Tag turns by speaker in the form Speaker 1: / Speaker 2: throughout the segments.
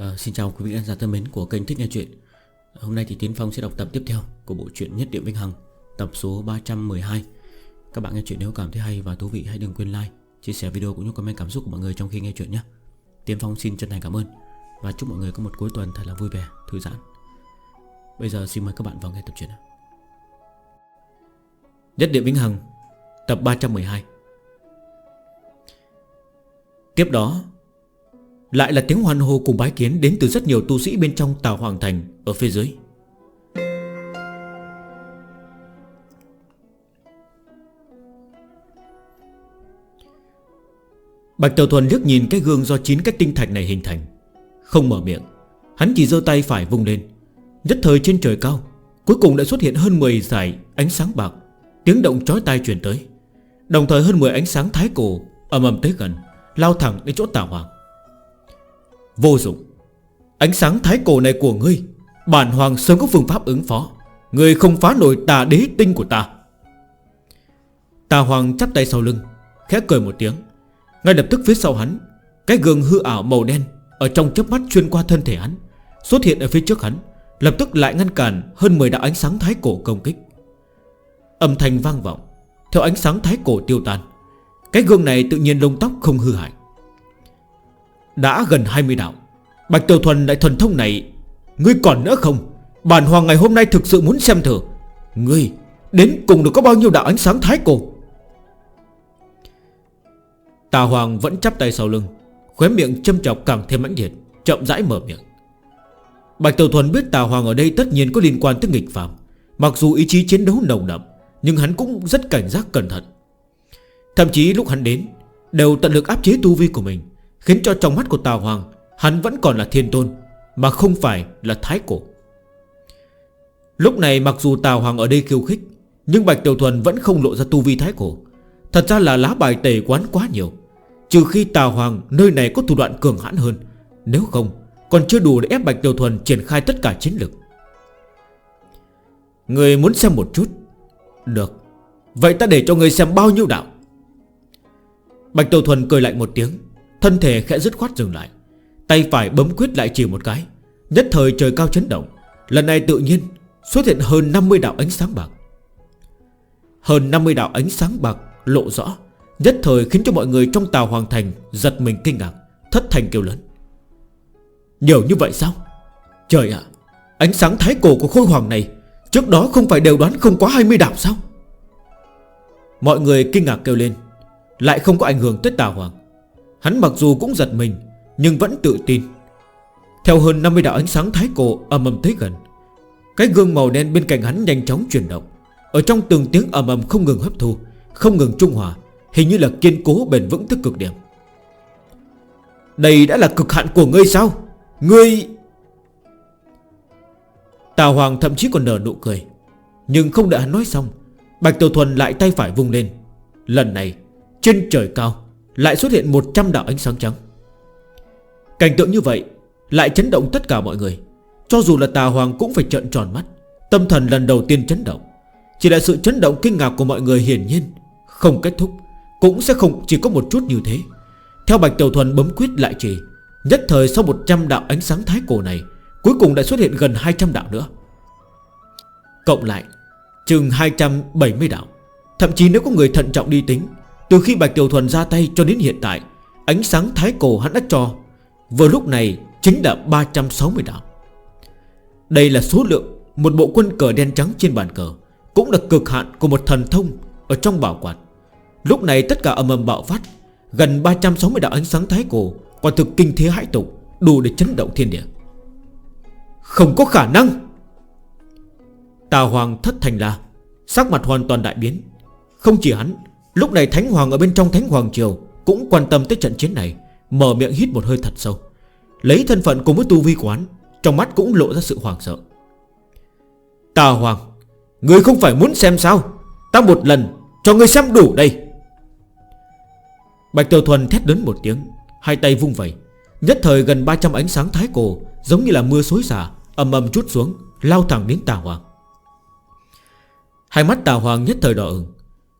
Speaker 1: À, xin chào quý vị khán giả thân mến của kênh Thích Nghe Chuyện. Ờ, hôm nay thì Tiến Phong sẽ đọc tập tiếp theo của bộ truyện Nhất Địa Vinh Hằng Tập số 312 Các bạn nghe chuyện nếu cảm thấy hay và thú vị hãy đừng quên like, chia sẻ video cũng như comment cảm xúc của mọi người trong khi nghe chuyện nhé. Tiến Phong xin chân thành cảm ơn Và chúc mọi người có một cuối tuần thật là vui vẻ, thư giãn. Bây giờ xin mời các bạn vào nghe tập truyện Nhất Địa Vinh Hằng Tập 312 Tiếp đó lại là tiếng hoan hô cùng bái kiến Đến từ rất nhiều tu sĩ bên trong Tàu Hoàng Thành Ở phía dưới. Bạch Tiểu Thuần liếc nhìn cái gương do chín cái tinh thạch này hình thành. Không mở miệng. Hắn chỉ giơ tay phải vùng lên. Nhất thời trên trời cao, Cuối cùng đã xuất hiện hơn 10 giải ánh sáng bạc. Tiếng động chói tai truyền tới. Đồng thời hơn 10 ánh sáng thái cổ Ẩm ầm tới gần, Lao thẳng đến chỗ tà hoàng. Vô dụng. Ánh sáng thái cổ này của ngươi, Bản hoàng sớm có phương pháp ứng phó. Ngươi không phá nổi tà đế tinh của ta. Tà hoàng chắp tay sau lưng, Khẽ cười một tiếng. Ngay lập tức phía sau hắn, Cái gương hư ảo màu đen Ở trong chớp mắt xuyên qua thân thể hắn, Xuất hiện ở phía trước hắn, Lập tức lại ngăn cản hơn 10 đạo ánh sáng thái cổ công kích. Âm thanh vang vọng, Theo ánh sáng thái cổ tiêu tan. Cái gương này tự nhiên lông tóc không hư hại. Đã gần 20 đạo Bạch Tiểu Thuần lại thần thông này, Ngươi còn nữa không? Bản hoàng ngày hôm nay thực sự muốn xem thử. Ngươi, đến cùng được có bao nhiêu đạo ánh sáng thái cổ? Tà hoàng vẫn chắp tay sau lưng, Khóe miệng châm chọc càng thêm mãnh liệt, Chậm rãi mở miệng. Bạch Tiểu Thuần biết Tà Hoàng ở đây tất nhiên có liên quan tới nghịch phạm Mặc dù ý chí chiến đấu nồng đậm, Nhưng hắn cũng rất cảnh giác cẩn thận. Thậm chí lúc hắn đến, Đều tận lực áp chế tu vi của mình, Khiến cho trong mắt của Tào Hoàng Hắn vẫn còn là thiên tôn, Mà không phải là thái cổ. Lúc này mặc dù Tào Hoàng ở đây khiêu khích, Nhưng Bạch Tiểu Thuần vẫn không lộ ra tu vi thái cổ. Thật ra là lá bài tẩy quán quá nhiều, Trừ khi Tào Hoàng nơi này có thủ đoạn cường hãn hơn. Nếu không, Còn chưa đủ để ép Bạch Tiểu Thuần triển khai tất cả chiến lực. Người muốn xem một chút? Được, Vậy ta để cho người xem bao nhiêu đạo? Bạch Tiểu Thuần cười lại một tiếng, Thân thể khẽ dứt khoát dừng lại. Tay phải bấm quyết lại chỉ một cái. Nhất thời trời cao chấn động. Lần này tự nhiên, xuất hiện hơn 50 đạo ánh sáng bạc. Hơn 50 đạo ánh sáng bạc lộ rõ. Nhất thời khiến cho mọi người trong tàu hoàng thành Giật mình kinh ngạc, Thất thành kêu lớn. Nhiều như vậy sao? Trời ạ, Ánh sáng thái cổ của khôi hoàng này, Trước đó không phải đều đoán không quá 20 đạo sao? Mọi người kinh ngạc kêu lên, Lại không có ảnh hưởng tới tà hoàng. Hắn mặc dù cũng giật mình nhưng vẫn tự tin. Theo hơn 50 đạo ánh sáng thái cổ ầm ầm tới gần, Cái gương màu đen bên cạnh hắn nhanh chóng chuyển động. Ở trong từng tiếng ầm ầm không ngừng hấp thu, Không ngừng trung hòa, Hình như là kiên cố bền vững tới cực điểm. Đây đã là cực hạn của ngươi sao? Ngươi! Tào Hoàng thậm chí còn nở nụ cười, Nhưng không đợi hắn nói xong, Bạch Tiểu Thuần lại tay phải vung lên. Lần này, trên trời cao, Lại xuất hiện 100 đạo ánh sáng trắng. Cảnh tượng như vậy Lại chấn động tất cả mọi người. Cho dù là tà hoàng cũng phải trợn tròn mắt. Tâm thần lần đầu tiên chấn động. Chỉ là sự chấn động kinh ngạc của mọi người hiển nhiên Không kết thúc, Cũng sẽ không chỉ có một chút như thế. Theo Bạch Tiểu Thuần bấm quyết lại chỉ Nhất thời sau 100 đạo ánh sáng thái cổ này, Cuối cùng đã xuất hiện gần 200 đạo nữa. Cộng lại, Chừng 270 đạo. Thậm chí nếu có người thận trọng đi tính, Từ khi Bạch Tiểu Thuần ra tay cho đến hiện tại, Ánh sáng thái cổ hắn đã cho Vừa lúc này chính là 360 đạo. Đây là số lượng Một bộ quân cờ đen trắng trên bàn cờ, Cũng là cực hạn của một thần thông Ở trong bảo quạt. Lúc này tất cả âm âm bạo phát, Gần 360 đạo ánh sáng thái cổ, Quả thực kinh thế hãi tục, Đủ để chấn động thiên địa. Không có khả năng! Tà Hoàng thất thành la Sắc mặt hoàn toàn đại biến. Không chỉ hắn, Lúc này Thánh Hoàng ở bên trong Thánh Hoàng Triều Cũng quan tâm tới trận chiến này, Mở miệng hít một hơi thật sâu. Lấy thân phận cùng với tu vi quán, Trong mắt cũng lộ ra sự hoảng sợ. Tà hoàng, Người không phải muốn xem sao? Ta một lần cho người xem đủ đây. Bạch Tiểu Thuần thét đến một tiếng, Hai tay vung vẩy, Nhất thời gần 300 ánh sáng thái cổ Giống như là mưa xối xả Âm ầm chút xuống, Lao thẳng đến tà hoàng. Hai mắt tà hoàng nhất thời đỏ ửng,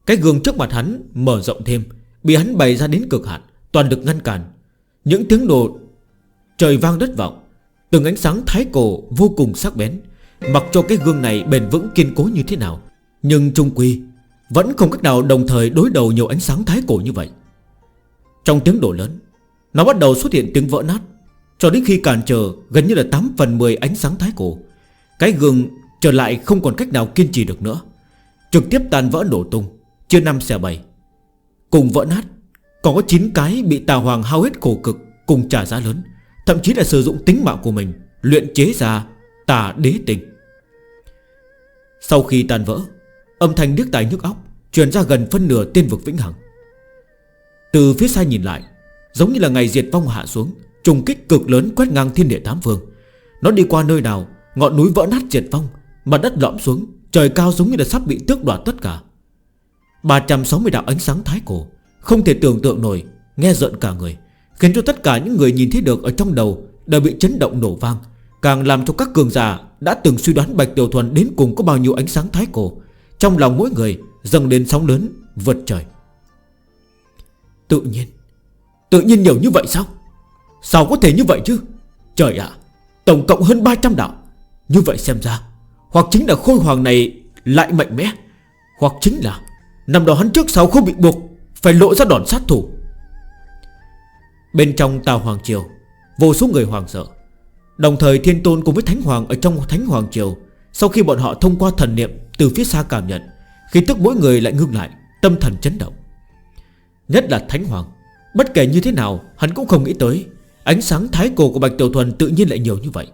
Speaker 1: Cái gương trước mặt hắn mở rộng thêm, Bị hắn bày ra đến cực hạn, Toàn được ngăn cản. Những tiếng nổ Trời vang đất vọng. Từng ánh sáng thái cổ vô cùng sắc bén. Mặc cho cái gương này bền vững, kiên cố như thế nào. Nhưng trung quy Vẫn không cách nào đồng thời đối đầu nhiều ánh sáng thái cổ như vậy. Trong tiếng đổ lớn, Nó bắt đầu xuất hiện tiếng vỡ nát. Cho đến khi cản trở gần như là 8 phần 10 ánh sáng thái cổ, Cái gương trở lại không còn cách nào kiên trì được nữa. Trực tiếp tan vỡ nổ tung Chưa năm xe bảy. Cùng vỡ nát, Còn có 9 cái bị tà hoàng hao hết khổ cực Cùng trả giá lớn. Thậm chí là sử dụng tính mạng của mình, Luyện chế ra tà đế tình. Sau khi tan vỡ, Âm thanh điếc tài nhức óc Truyền ra gần phân nửa tiên vực vĩnh hằng. Từ phía xa nhìn lại, Giống như là ngày diệt vong hạ xuống, Trùng kích cực lớn quét ngang thiên địa tám phương. Nó đi qua nơi nào, Ngọn núi vỡ nát diệt vong, Mặt đất lõm xuống, Trời cao giống như là sắp bị tước đoạt tất cả. 360 đạo ánh sáng thái cổ, Không thể tưởng tượng nổi, Nghe giận cả người. Khiến cho tất cả những người nhìn thấy được ở trong đầu đều bị chấn động nổ vang. Càng làm cho các cường giả đã từng suy đoán Bạch Tiểu Thuần đến cùng có bao nhiêu ánh sáng thái cổ, Trong lòng mỗi người dâng lên sóng lớn, vượt trời. Tự nhiên Tự nhiên nhiều như vậy sao? Sao có thể như vậy chứ? Trời ạ, Tổng cộng hơn 300 đạo. Như vậy xem ra, Hoặc chính là khôi hoàng này lại mạnh mẽ, Hoặc chính là Năm đó hắn trước sau không bị buộc, Phải lộ ra đòn sát thủ. Bên trong Tàu Hoàng Triều, Vô số người hoàng sợ. Đồng thời Thiên Tôn cùng với Thánh Hoàng Ở trong Thánh Hoàng Triều, Sau khi bọn họ thông qua thần niệm từ phía xa cảm nhận Khi tức mỗi người lại ngưng lại, Tâm thần chấn động. Nhất là Thánh Hoàng, Bất kể như thế nào, hắn cũng không nghĩ tới, Ánh sáng thái cổ của Bạch Tiểu Thuần tự nhiên lại nhiều như vậy.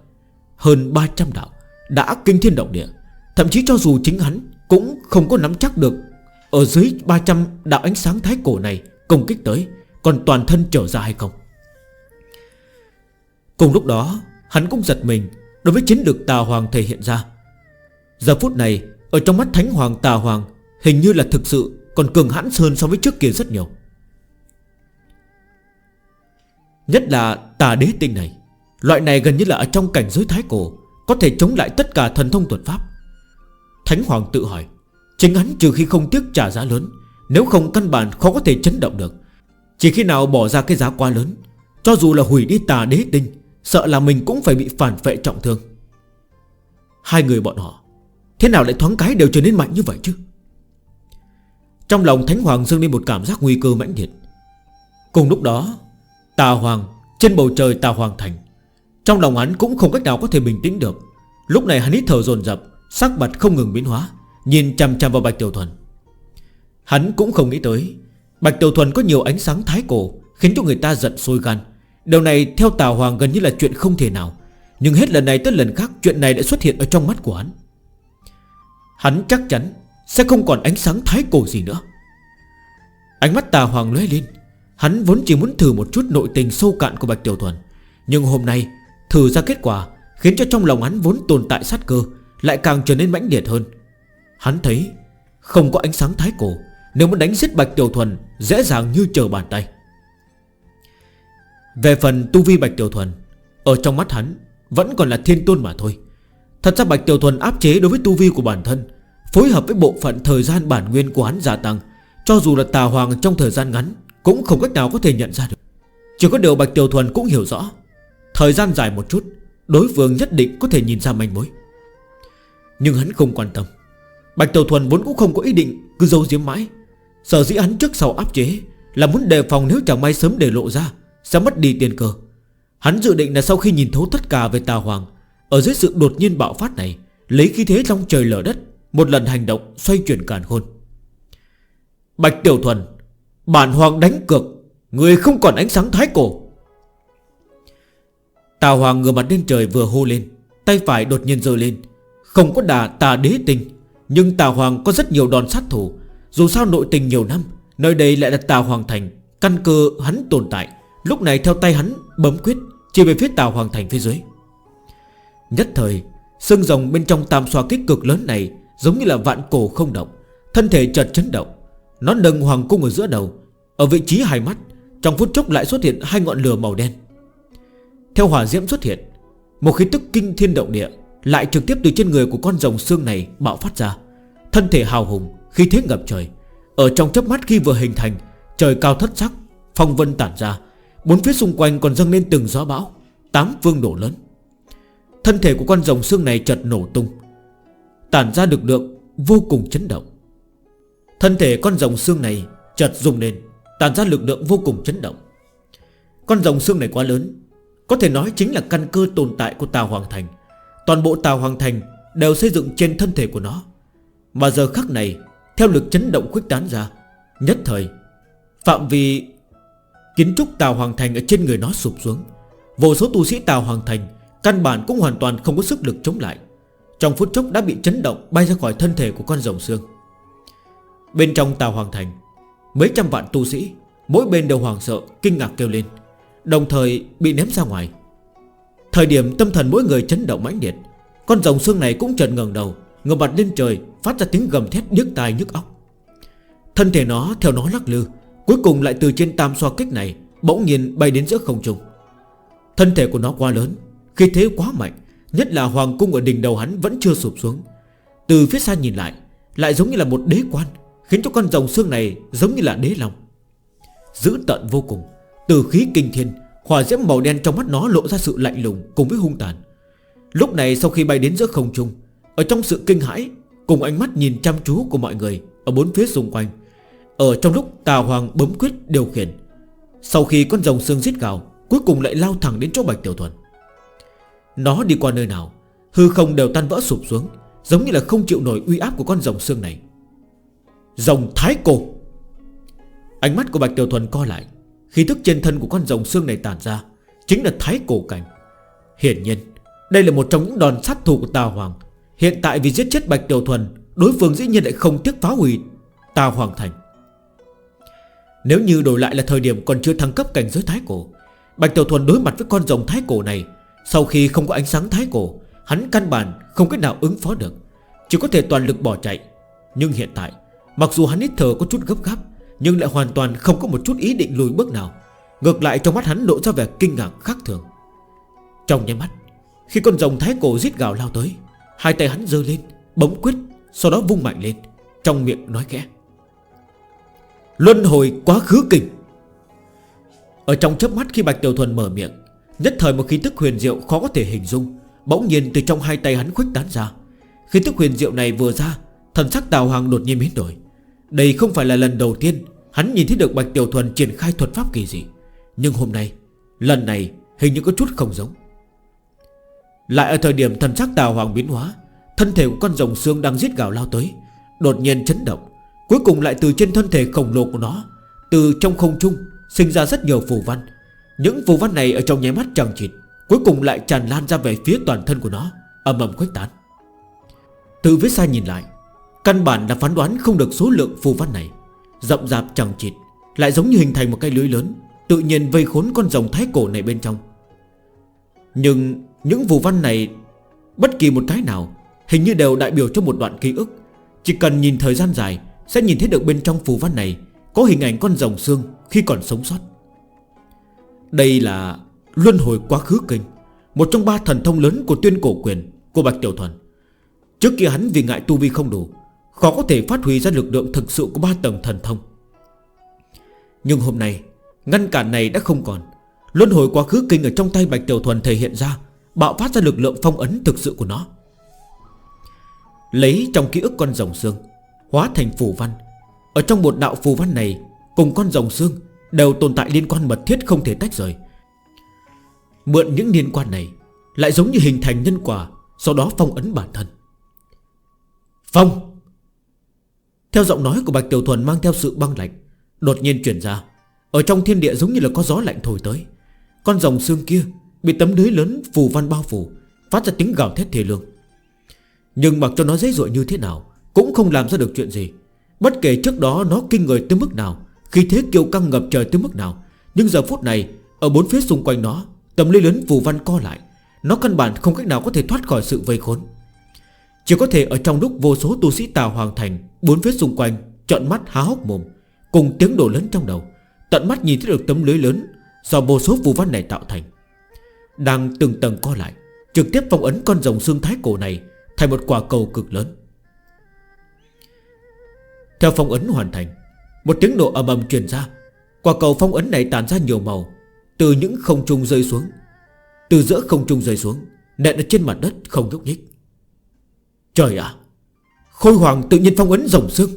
Speaker 1: Hơn 300 đạo Đã kinh thiên động địa, Thậm chí cho dù chính hắn cũng không có nắm chắc được. Ở dưới 300 đạo ánh sáng thái cổ này Công kích tới còn toàn thân trở ra hay không? Cùng lúc đó, Hắn cũng giật mình Đối với chiến lược tà hoàng thể hiện ra. Giờ phút này, Ở trong mắt thánh hoàng tà hoàng, Hình như là thực sự còn cường hãn hơn so với trước kia rất nhiều. Nhất là tà đế tinh này, Loại này gần như là ở trong cảnh giới thái cổ, Có thể chống lại tất cả thần thông thuật pháp. Thánh hoàng tự hỏi, Chính hắn trừ khi không tiếc trả giá lớn, Nếu không căn bản khó có thể chấn động được. Chỉ khi nào bỏ ra cái giá quá lớn, Cho dù là hủy đi tà đế tinh, Sợ là mình cũng phải bị phản vệ trọng thương. Hai người bọn họ, Thế nào lại thoáng cái đều trở nên mạnh như vậy chứ? Trong lòng Thánh Hoàng dâng lên một cảm giác nguy cơ mãnh liệt. Cùng lúc đó, Tà Hoàng, Trên bầu trời Tà Hoàng Thành, Trong lòng hắn cũng không cách nào có thể bình tĩnh được. Lúc này hắn hít thở dồn dập, Sắc mặt không ngừng biến hóa, Nhìn chằm chằm vào Bạch Tiểu Thuần. Hắn cũng không nghĩ tới Bạch Tiểu Thuần có nhiều ánh sáng thái cổ, Khiến cho người ta giận sôi gan. Điều này theo Tào Hoàng gần như là chuyện không thể nào. Nhưng hết lần này tới lần khác, Chuyện này đã xuất hiện ở trong mắt của hắn. Hắn chắc chắn Sẽ không còn ánh sáng thái cổ gì nữa. Ánh mắt Tào Hoàng lóe lên. Hắn vốn chỉ muốn thử một chút nội tình sâu cạn của Bạch Tiểu Thuần. Nhưng hôm nay, Thử ra kết quả Khiến cho trong lòng hắn vốn tồn tại sát cơ, Lại càng trở nên mãnh liệt hơn. Hắn thấy Không có ánh sáng thái cổ nếu muốn đánh giết Bạch Tiểu Thuần, Dễ dàng như chờ bàn tay. Về phần tu vi Bạch Tiểu Thuần, Ở trong mắt hắn Vẫn còn là thiên tôn mà thôi. Thật ra Bạch Tiểu Thuần áp chế đối với tu vi của bản thân, Phối hợp với bộ phận thời gian bản nguyên của hắn gia tăng, Cho dù là tà hoàng trong thời gian ngắn Cũng không cách nào có thể nhận ra được. Chỉ có điều Bạch Tiểu Thuần cũng hiểu rõ, Thời gian dài một chút, Đối phương nhất định có thể nhìn ra manh mối. Nhưng hắn không quan tâm. Bạch Tiểu Thuần vốn cũng không có ý định Cứ giấu giếm mãi. Sở dĩ hắn trước sau áp chế Là muốn đề phòng nếu chẳng may sớm để lộ ra, Sẽ mất đi tiền cơ Hắn dự định là sau khi nhìn thấu tất cả về tà hoàng, Ở dưới sự đột nhiên bạo phát này, Lấy khí thế trong trời lở đất, Một lần hành động xoay chuyển càn khôn. Bạch Tiểu Thuần, Bản hoàng đánh cược, Người không còn ánh sáng thái cổ. Tà hoàng ngừa mặt lên trời vừa hô lên, Tay phải đột nhiên rơi lên. Không có đà tà đế tình, Nhưng tà hoàng có rất nhiều đòn sát thủ dù sao nội tình nhiều năm, Nơi đây lại là Tàu Hoàng Thành, Căn cơ hắn tồn tại. Lúc này theo tay hắn bấm quyết, Chỉ về phía Tàu Hoàng Thành phía dưới. Nhất thời Sưng rồng bên trong tam xoa kích cực lớn này Giống như là vạn cổ không động, Thân thể chợt chấn động. Nó nâng hoàng cung ở giữa đầu, Ở vị trí hai mắt, Trong phút chốc lại xuất hiện hai ngọn lửa màu đen. Theo hỏa diễm xuất hiện, Một khí tức kinh thiên động địa Lại trực tiếp từ trên người của con rồng xương này bạo phát ra. Thân thể hào hùng khi thế ngập trời, Ở trong chớp mắt khi vừa hình thành, Trời cao thất sắc, Phong vân tản ra. Bốn phía xung quanh còn dâng lên từng gió bão, Tám vương nổ lớn. Thân thể của con rồng xương này chợt nổ tung, Tản ra lực lượng vô cùng chấn động. Thân thể con rồng xương này chợt rung lên, Tản ra lực lượng vô cùng chấn động. Con rồng xương này quá lớn, Có thể nói chính là căn cơ tồn tại của Tàu Hoàng Thành. Toàn bộ Tàu Hoàng Thành đều xây dựng trên thân thể của nó. Mà giờ khắc này theo lực chấn động khuếch tán ra, Nhất thời, Phạm vi kiến trúc Tàu Hoàng Thành Ở trên người nó sụp xuống. Vô số tu sĩ Tàu Hoàng Thành Căn bản cũng hoàn toàn không có sức lực chống lại. Trong phút chốc đã bị chấn động Bay ra khỏi thân thể của con rồng xương. Bên trong Tàu Hoàng Thành, Mấy trăm vạn tu sĩ, Mỗi bên đều hoàng sợ, kinh ngạc kêu lên, Đồng thời bị ném ra ngoài. Thời điểm tâm thần mỗi người chấn động mãnh liệt, Con rồng xương này cũng chợt ngần đầu Ngầm mặt lên trời, Phát ra tiếng gầm thét nhức tai nhức óc. Thân thể nó, theo nó lắc lư, Cuối cùng lại từ trên tam xoa kích này, Bỗng nhiên bay đến giữa không trung. Thân thể của nó quá lớn Khi thế quá mạnh, Nhất là hoàng cung ở đỉnh đầu hắn vẫn chưa sụp xuống. Từ phía xa nhìn lại Lại giống như là một đế quan, Khiến cho con rồng xương này giống như là đế lòng. Giữ tận vô cùng, Từ khí kinh thiên, Hỏa diễm màu đen trong mắt nó lộ ra sự lạnh lùng cùng với hung tàn. Lúc này sau khi bay đến giữa không trung ở trong sự kinh hãi, Cùng ánh mắt nhìn chăm chú của mọi người Ở bốn phía xung quanh, Ở trong lúc Tà Hoàng bấm quyết điều khiển, Sau khi con rồng xương giết gào Cuối cùng lại lao thẳng đến chỗ Bạch Tiểu Thuần. Nó đi qua nơi nào, Hư không đều tan vỡ sụp xuống, Giống như là không chịu nổi uy áp của con rồng xương này. Rồng thái cổ. Ánh mắt của Bạch Tiểu Thuần co lại khi thức trên thân của con rồng xương này tàn ra, Chính là thái cổ cảnh. Hiển nhiên, Đây là một trong những đòn sát thủ của Tà Hoàng Hiện tại vì giết chết Bạch Tiểu Thuần, Đối phương dĩ nhiên lại không tiếc phá hủy Tà Hoàng Thành. Nếu như đổi lại là thời điểm còn chưa thăng cấp cảnh giới thái cổ, Bạch Tiểu Thuần đối mặt với con rồng thái cổ này, Sau khi không có ánh sáng thái cổ, Hắn căn bản không cách nào ứng phó được, Chỉ có thể toàn lực bỏ chạy. Nhưng hiện tại, Mặc dù hắn ít thở có chút gấp gáp, Nhưng lại hoàn toàn không có một chút ý định lùi bước nào. Ngược lại trong mắt hắn lộ ra vẻ kinh ngạc khác thường. Trong nháy mắt, Khi con rồng thái cổ giết gào lao tới Hai tay hắn dơ lên, Bấm quyết, Sau đó vung mạnh lên, Trong miệng nói khẽ. Luân hồi quá khứ kình. Ở trong chớp mắt khi Bạch Tiểu Thuần mở miệng, Nhất thời một khí tức huyền diệu khó có thể hình dung, Bỗng nhiên từ trong hai tay hắn khuếch tán ra. Khí tức huyền diệu này vừa ra, Thần sắc Tào Hoàng đột nhiên biến đổi. Đây không phải là lần đầu tiên Hắn nhìn thấy được Bạch Tiểu Thuần triển khai thuật pháp kỳ gì Nhưng hôm nay, Lần này hình như có chút không giống. Lại ở thời điểm thần sắc tào hoàng biến hóa, Thân thể của con rồng xương đang giết gào lao tới, Đột nhiên chấn động, Cuối cùng lại từ trên thân thể khổng lồ của nó, Từ trong không trung Sinh ra rất nhiều phù văn. Những phù văn này ở trong nháy mắt chẳng chịt, Cuối cùng lại tràn lan ra về phía toàn thân của nó, Âm ầm khuếch tán. Từ phía xa nhìn lại, Căn bản là phán đoán không được số lượng phù văn này. Rộng rạp chẳng chịt, Lại giống như hình thành một cái lưới lớn, Tự nhiên vây khốn con rồng thái cổ này bên trong. Nhưng những vụ văn này, Bất kỳ một cái nào, Hình như đều đại biểu cho một đoạn ký ức. Chỉ cần nhìn thời gian dài, Sẽ nhìn thấy được bên trong phù văn này Có hình ảnh con rồng xương khi còn sống sót. Đây là Luân hồi quá khứ kinh, Một trong ba thần thông lớn của tuyên cổ quyền, Của Bạch Tiểu Thuần. Trước kia hắn vì ngại tu vi không đủ, Khó có thể phát huy ra lực lượng thực sự của ba tầng thần thông. Nhưng hôm nay, Ngăn cản này đã không còn. Luân hồi quá khứ kinh ở trong tay Bạch Tiểu Thuần thể hiện ra Bạo phát ra lực lượng phong ấn thực sự của nó. Lấy trong ký ức con rồng xương, Hóa thành phù văn. Ở trong một đạo phù văn này, Cùng con rồng xương Đều tồn tại liên quan mật thiết không thể tách rời. Mượn những liên quan này Lại giống như hình thành nhân quả, Sau đó phong ấn bản thân. Phong! Theo giọng nói của Bạch Tiểu Thuần mang theo sự băng lạnh, Đột nhiên chuyển ra. Ở trong thiên địa giống như là có gió lạnh thổi tới. Con rồng xương kia Bị tấm lưới lớn phù văn bao phủ, Phát ra tiếng gào thét thề lương. Nhưng mặc cho nó dễ dội như thế nào, Cũng không làm ra được chuyện gì. Bất kể trước đó nó kinh người tới mức nào, Khi thế kiêu căng ngập trời tới mức nào, Nhưng giờ phút này, Ở bốn phía xung quanh nó, Tấm lưới lớn phù văn co lại. Nó căn bản không cách nào có thể thoát khỏi sự vây khốn. Chỉ có thể ở trong lúc vô số tu sĩ tào hoàng thành, Bốn phía xung quanh Chọn mắt há hốc mồm, Cùng tiếng đổ lớn trong đầu. Tận mắt nhìn thấy được tấm lưới lớn Do vô số phù văn này tạo thành. Đang từng tầng co lại, Trực tiếp phong ấn con rồng xương thái cổ này Thành một quả cầu cực lớn. Theo phong ấn hoàn thành, Một tiếng nổ ầm ầm truyền ra. Quả cầu phong ấn này tàn ra nhiều màu, Từ những không trung rơi xuống, Từ giữa không trung rơi xuống, Nện ở trên mặt đất không nhúc nhích. Trời ạ! Khôi hoàng tự nhiên phong ấn rồng xương.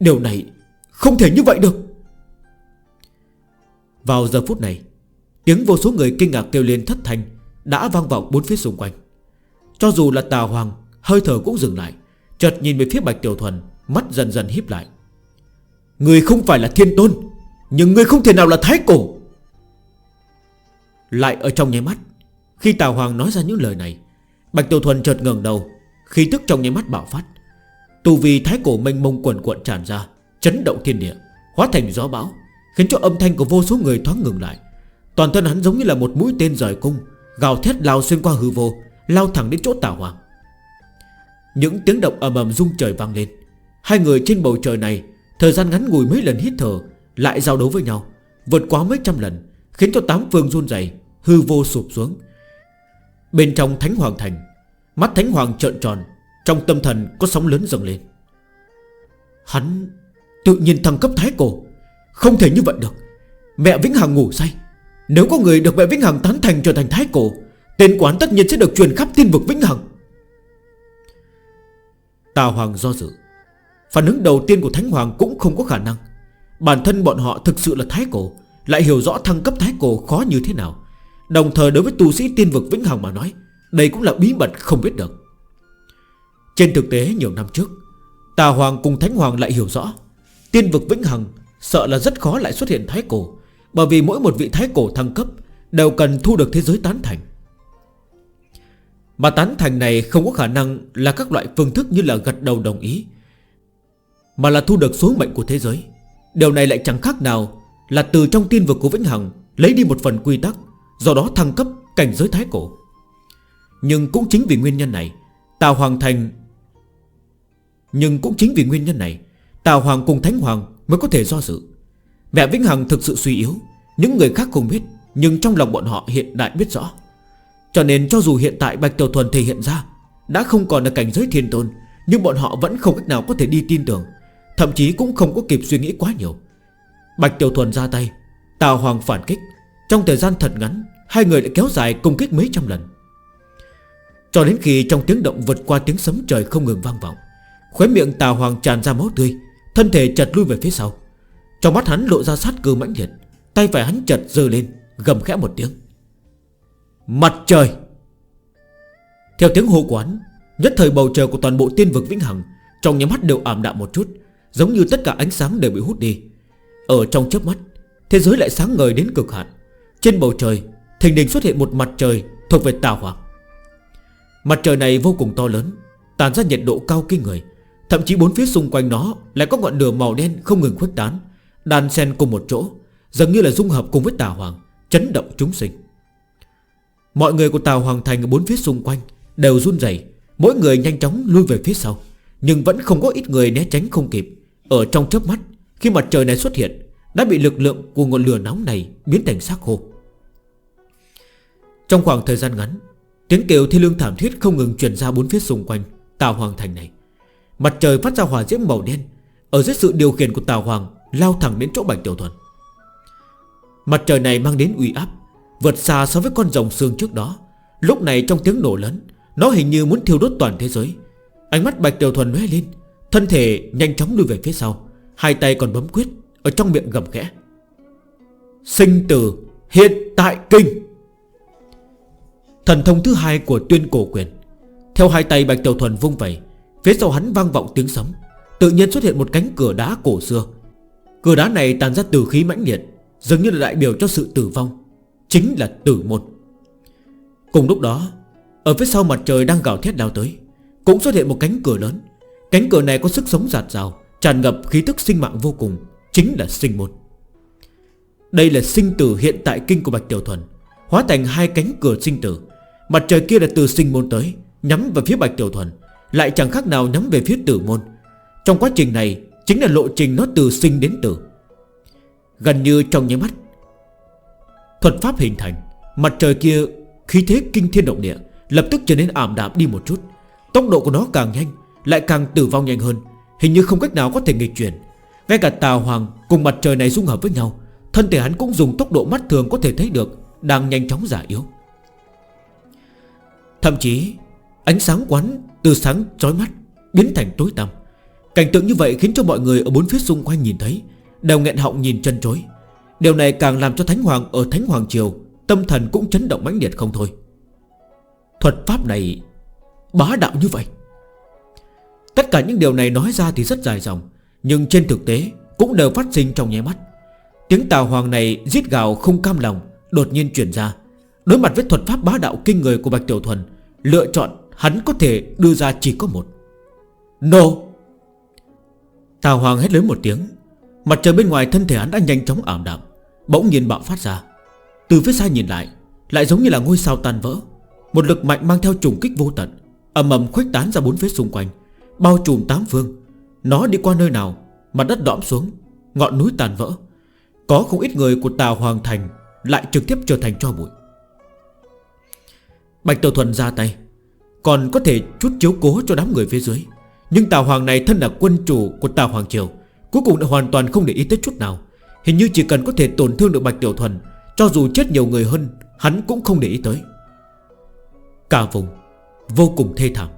Speaker 1: Điều này không thể như vậy được. Vào giờ phút này Tiếng vô số người kinh ngạc kêu lên thất thanh, Đã vang vọng bốn phía xung quanh. Cho dù là tà hoàng, Hơi thở cũng dừng lại, Chợt nhìn về phía bạch tiểu thuần, Mắt dần dần híp lại. Người không phải là thiên tôn, Nhưng người không thể nào là thái cổ. Lại ở trong nháy mắt, Khi tà hoàng nói ra những lời này, Bạch tiểu thuần chợt ngẩng đầu Khi tức trong nháy mắt bạo phát. Tù vì thái cổ mênh mông quần cuộn tràn ra, Chấn động thiên địa, Hóa thành gió bão, Khiến cho âm thanh của vô số người thoáng ngừng lại. Toàn thân hắn giống như là một mũi tên rời cung, Gào thét lao xuyên qua hư vô, Lao thẳng đến chỗ tà hoàng. Những tiếng động ầm ầm rung trời vang lên. Hai người trên bầu trời này, Thời gian ngắn ngủi mấy lần hít thở, Lại giao đấu với nhau, Vượt quá mấy trăm lần, Khiến cho tám phương run dày Hư vô sụp xuống. Bên trong Thánh Hoàng Thành, Mắt Thánh Hoàng trợn tròn, Trong tâm thần có sóng lớn dâng lên. Hắn tự nhiên thăng cấp thái cổ. Không thể như vậy được. Mẹ Vĩnh Hằng ngủ say. Nếu có người được mẹ Vĩnh Hằng tán thành trở thành thái cổ, Tên quán tất nhiên sẽ được truyền khắp thiên vực Vĩnh Hằng. Tà Hoàng do dự. Phản ứng đầu tiên của Thánh Hoàng cũng không có khả năng. Bản thân bọn họ thực sự là thái cổ, Lại hiểu rõ thăng cấp thái cổ khó như thế nào. Đồng thời đối với tu sĩ tiên vực Vĩnh Hằng mà nói, Đây cũng là bí mật không biết được. Trên thực tế, nhiều năm trước Tà Hoàng cùng Thánh Hoàng lại hiểu rõ Tiên vực Vĩnh Hằng sợ là rất khó lại xuất hiện thái cổ. Bởi vì mỗi một vị thái cổ thăng cấp Đều cần thu được thế giới tán thành. Mà tán thành này không có khả năng Là các loại phương thức như là gật đầu đồng ý, Mà là thu được số mệnh của thế giới. Điều này lại chẳng khác nào Là từ trong tin vực của Vĩnh Hằng Lấy đi một phần quy tắc, Do đó thăng cấp cảnh giới thái cổ. Nhưng cũng chính vì nguyên nhân này, Tào Hoàng Thành, Nhưng cũng chính vì nguyên nhân này, Tào Hoàng cùng Thánh Hoàng mới có thể do dự. Mẹ Vĩnh Hằng thực sự suy yếu những người khác không biết, Nhưng trong lòng bọn họ hiện đại biết rõ. Cho nên cho dù hiện tại Bạch Tiểu Thuần thể hiện ra, Đã không còn là cảnh giới thiên tôn, Nhưng bọn họ vẫn không cách nào có thể đi tin tưởng, Thậm chí cũng không có kịp suy nghĩ quá nhiều. Bạch Tiểu Thuần ra tay, Tào Hoàng phản kích. Trong thời gian thật ngắn, Hai người đã kéo dài công kích mấy trăm lần. Cho đến khi trong tiếng động vượt qua tiếng sấm trời không ngừng vang vọng, Khóe miệng Tào Hoàng tràn ra máu tươi, Thân thể chật lui về phía sau. Trong mắt hắn lộ ra sát cơ mãnh liệt. Tay phải hắn chợt dơ lên, Gầm khẽ một tiếng. Mặt trời! Theo tiếng hô quán Nhất thời bầu trời của toàn bộ tiên vực vĩnh hằng Trong nhắm mắt đều ảm đạm một chút, Giống như tất cả ánh sáng đều bị hút đi. Ở trong chớp mắt, Thế giới lại sáng ngời đến cực hạn. Trên bầu trời, Thình đình xuất hiện một mặt trời thuộc về tà hoàng. Mặt trời này vô cùng to lớn Tàn ra nhiệt độ cao kinh người. Thậm chí bốn phía xung quanh nó Lại có ngọn lửa màu đen không ngừng khuếch tán, Đan xen cùng một chỗ. Dường như là dung hợp cùng với Tà Hoàng, Chấn động chúng sinh. Mọi người của Tà Hoàng Thành ở bốn phía xung quanh Đều run rẩy, Mỗi người nhanh chóng lui về phía sau, Nhưng vẫn không có ít người né tránh không kịp. Ở trong chớp mắt, Khi mặt trời này xuất hiện, Đã bị lực lượng của ngọn lửa nóng này biến thành xác khô. Trong khoảng thời gian ngắn, Tiếng kêu thi lương thảm thiết không ngừng chuyển ra bốn phía xung quanh Tào Hoàng Thành này. Mặt trời phát ra hỏa diễm màu đen, Ở dưới sự điều khiển của Tào Hoàng, Lao thẳng đến chỗ Bạch Tiểu Thuần. Mặt trời này mang đến uy áp, Vượt xa so với con rồng xương trước đó. Lúc này trong tiếng nổ lớn, Nó hình như muốn thiêu đốt toàn thế giới. Ánh mắt Bạch Tiểu Thuần lóe lên, Thân thể nhanh chóng lùi về phía sau, Hai tay còn bấm quyết Ở trong miệng gầm khẽ. Sinh tử hiện tại kinh. Thần thông thứ hai của tuyên cổ quyền. Theo hai tay Bạch Tiểu Thuần vung vẩy, Phía sau hắn vang vọng tiếng sấm, Tự nhiên xuất hiện một cánh cửa đá cổ xưa. Cửa đá này tàn ra từ khí mãnh liệt Dường như là đại biểu cho sự tử vong. Chính là tử một. Cùng lúc đó, Ở phía sau mặt trời đang gào thét lao tới, Cũng xuất hiện một cánh cửa lớn. Cánh cửa này có sức sống giạt rào, Tràn ngập khí thức sinh mạng vô cùng, Chính là sinh một. Đây là sinh tử hiện tại kinh của Bạch Tiểu Thuần, Hóa thành hai cánh cửa sinh tử. Mặt trời kia là từ sinh môn tới, Nhắm vào phía Bạch Tiểu Thuần, Lại chẳng khác nào nhắm về phía tử môn. Trong quá trình này, Chính là lộ trình nó từ sinh đến tử. Gần như trong nháy mắt. Thuật pháp hình thành, Mặt trời kia, khí thế kinh thiên động địa, Lập tức trở nên ảm đạm đi một chút. Tốc độ của nó càng nhanh, Lại càng tử vong nhanh hơn, Hình như không cách nào có thể nghịch chuyển. Ngay cả tà hoàng cùng mặt trời này dung hợp với nhau, Thân thể hắn cũng dùng tốc độ mắt thường có thể thấy được, Đang nhanh chóng giả yếu. Thậm chí, Ánh sáng quán từ sáng chói mắt Biến thành tối tăm. Cảnh tượng như vậy khiến cho mọi người ở bốn phía xung quanh nhìn thấy Đều nghẹn họng nhìn chân chối. Điều này càng làm cho Thánh Hoàng ở Thánh Hoàng Triều, Tâm thần cũng chấn động mãnh liệt không thôi. Thuật pháp này Bá đạo như vậy. Tất cả những điều này nói ra thì rất dài dòng, Nhưng trên thực tế Cũng đều phát sinh trong nháy mắt. Tiếng tào hoàng này giết gào không cam lòng, Đột nhiên chuyển ra. Đối mặt với thuật pháp bá đạo kinh người của Bạch Tiểu Thuần, Lựa chọn hắn có thể đưa ra chỉ có một. Nô! No. Tào Hoàng hét lớn một tiếng Mặt trời bên ngoài thân thể hắn đã nhanh chóng ảm đạm. Bỗng nhiên bạo phát ra. Từ phía xa nhìn lại Lại giống như là ngôi sao tan vỡ. Một lực mạnh mang theo trùng kích vô tận, ầm ầm khuếch tán ra bốn phía xung quanh, Bao trùm tám phương. Nó đi qua nơi nào, Mặt đất đõm xuống, Ngọn núi tàn vỡ. Có không ít người của Tào Hoàng Thành Lại trực tiếp trở thành cho bụi. Bạch Tiểu Thuần ra tay, Còn có thể chút chiếu cố cho đám người phía dưới. Nhưng Tào Hoàng này thân là quân chủ của Tào Hoàng Triều. Cuối cùng đã hoàn toàn không để ý tới chút nào. Hình như chỉ cần có thể tổn thương được Bạch Tiểu Thuần, Cho dù chết nhiều người hơn, Hắn cũng không để ý tới. Cả vùng, Vô cùng thê thảm.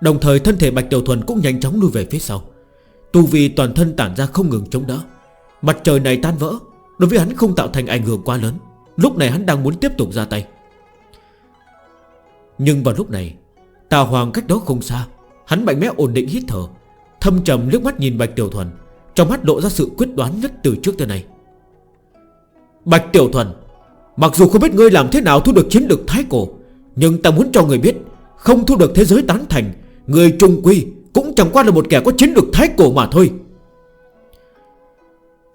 Speaker 1: Đồng thời thân thể Bạch Tiểu Thuần cũng nhanh chóng lùi về phía sau. Tu vì toàn thân tản ra không ngừng chống đỡ. Mặt trời này tan vỡ, Đối với hắn không tạo thành ảnh hưởng quá lớn. Lúc này hắn đang muốn tiếp tục ra tay. Nhưng vào lúc này, Tà Hoàng cách đó không xa, Hắn mạnh mẽ ổn định hít thở. Thâm trầm nước mắt nhìn Bạch Tiểu Thuần. Trong mắt lộ ra sự quyết đoán nhất từ trước tới nay. Bạch Tiểu Thuần Mặc dù không biết ngươi làm thế nào thu được chiến lực Thái Cổ, Nhưng ta muốn cho người biết, Không thu được thế giới tán thành, Người trung quy cũng chẳng qua là một kẻ có chiến lực Thái Cổ mà thôi.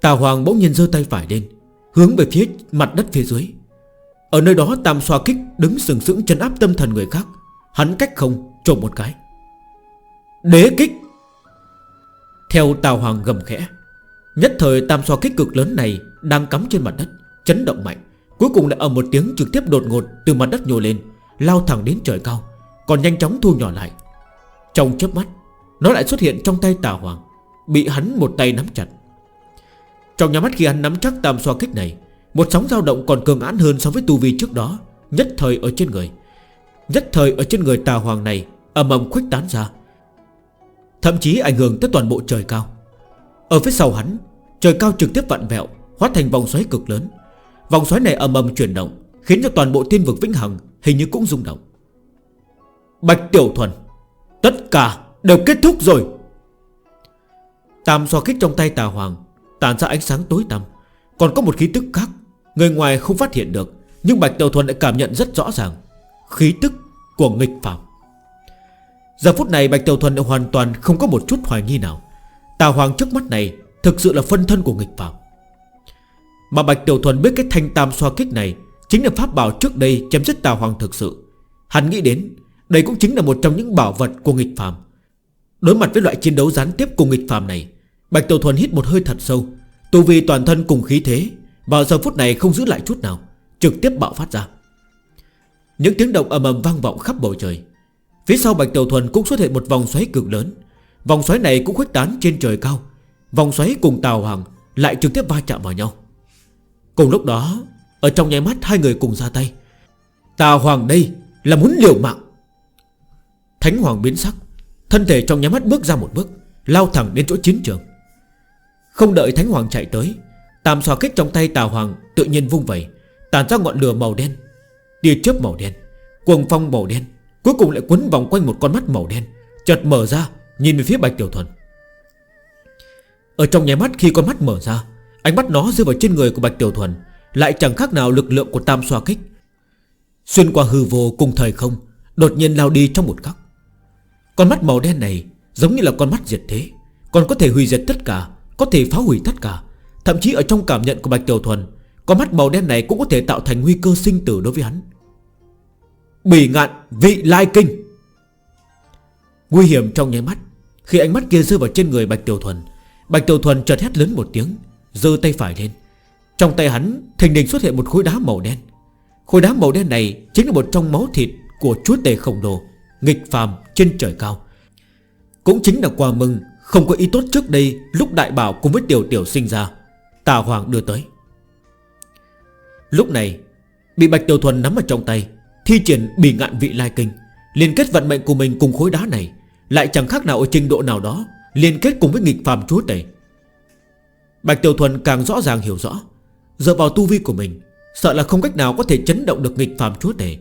Speaker 1: Tà Hoàng bỗng nhiên dơ tay phải lên, Hướng về phía mặt đất phía dưới. Ở nơi đó, Tam Xoa Kích đứng sừng sững chân áp tâm thần người khác. Hắn cách không trộm một cái. Đế kích theo Tào Hoàng gầm khẽ. Nhất thời tam xoa kích cực lớn này Đang cắm trên mặt đất, Chấn động mạnh. Cuối cùng lại ở một tiếng trực tiếp đột ngột Từ mặt đất nhô lên, Lao thẳng đến trời cao, Còn nhanh chóng thu nhỏ lại. Trong chớp mắt, Nó lại xuất hiện trong tay Tào Hoàng, Bị hắn một tay nắm chặt. Trong nhà mắt khi hắn nắm chắc tam xoa kích này, Một sóng dao động còn cường án hơn so với tu vi trước đó, Nhất thời ở trên người. Nhất thời ở trên người Tào Hoàng này Ẩm ầm khuếch tán ra. Thậm chí ảnh hưởng tới toàn bộ trời cao. Ở phía sau hắn, Trời cao trực tiếp vặn vẹo, Hóa thành vòng xoáy cực lớn. Vòng xoáy này âm âm chuyển động, Khiến cho toàn bộ thiên vực vĩnh hằng Hình như cũng rung động. Bạch Tiểu Thuần, Tất cả đều kết thúc rồi. Tam xoa kích trong tay tà hoàng Tàn ra ánh sáng tối tăm. Còn có một khí tức khác, Người ngoài không phát hiện được, Nhưng Bạch Tiểu Thuần đã cảm nhận rất rõ ràng. Khí tức của nghịch phạm Giờ phút này Bạch Tiểu Thuần hoàn toàn không có một chút hoài nghi nào. Tà Hoàng trước mắt này Thực sự là phân thân của nghịch phạm Mà Bạch Tiểu Thuần biết cái thanh tam xoa kích này Chính là pháp bảo trước đây chém giết Tà Hoàng thực sự. Hắn nghĩ đến, Đây cũng chính là một trong những bảo vật của nghịch phạm Đối mặt với loại chiến đấu gián tiếp cùng nghịch phạm này, Bạch Tiểu Thuần hít một hơi thật sâu. Tù vì toàn thân cùng khí thế, Vào giờ phút này không giữ lại chút nào, Trực tiếp bạo phát ra. Những tiếng động ầm ầm vang vọng khắp bầu trời. Phía sau Bạch Tiểu Thuần cũng xuất hiện một vòng xoáy cực lớn. Vòng xoáy này cũng khuếch tán trên trời cao. Vòng xoáy cùng Tào Hoàng Lại trực tiếp va chạm vào nhau. Cùng lúc đó, Ở trong nháy mắt hai người cùng ra tay. Tào Hoàng đây là muốn liều mạng. Thánh Hoàng biến sắc, Thân thể trong nháy mắt bước ra một bước, Lao thẳng đến chỗ chiến trường. Không đợi Thánh Hoàng chạy tới Tàm xòa kích trong tay Tào Hoàng tự nhiên vung vẩy Tàn ra ngọn lửa màu đen, Tia chớp màu đen quần phong màu đen. Cuối cùng lại quấn vòng quanh một con mắt màu đen, Chợt mở ra, nhìn về phía Bạch Tiểu Thuần. Ở trong nháy mắt khi con mắt mở ra, Ánh mắt nó rơi vào trên người của Bạch Tiểu Thuần, Lại chẳng khác nào lực lượng của tam xoa kích. Xuyên qua hư vô cùng thời không, Đột nhiên lao đi trong một khắc. Con mắt màu đen này Giống như là con mắt diệt thế, Còn có thể hủy diệt tất cả, Có thể phá hủy tất cả. Thậm chí ở trong cảm nhận của Bạch Tiểu Thuần, Con mắt màu đen này cũng có thể tạo thành nguy cơ sinh tử đối với hắn. Bỉ ngạn vị lai kinh. Nguy hiểm trong nháy mắt, Khi ánh mắt kia rơi vào trên người Bạch Tiểu Thuần, Bạch Tiểu Thuần chợt hét lớn một tiếng Dơ tay phải lên. Trong tay hắn, thình đình xuất hiện một khối đá màu đen. Khối đá màu đen này Chính là một trong máu thịt của chúa tể khổng đồ Nghịch phàm trên trời cao. Cũng chính là quà mừng Không có ý tốt trước đây Lúc đại bảo cùng với tiểu tiểu sinh ra, Tà Hoàng đưa tới. Lúc này, Bị Bạch Tiểu Thuần nắm ở trong tay Thi triển bị ngạn vị lai kinh. Liên kết vận mệnh của mình cùng khối đá này, Lại chẳng khác nào ở trình độ nào đó, Liên kết cùng với nghịch phàm chúa tể. Bạch Tiểu Thuần càng rõ ràng hiểu rõ Giờ vào tu vi của mình, Sợ là không cách nào có thể chấn động được nghịch phàm chúa tể.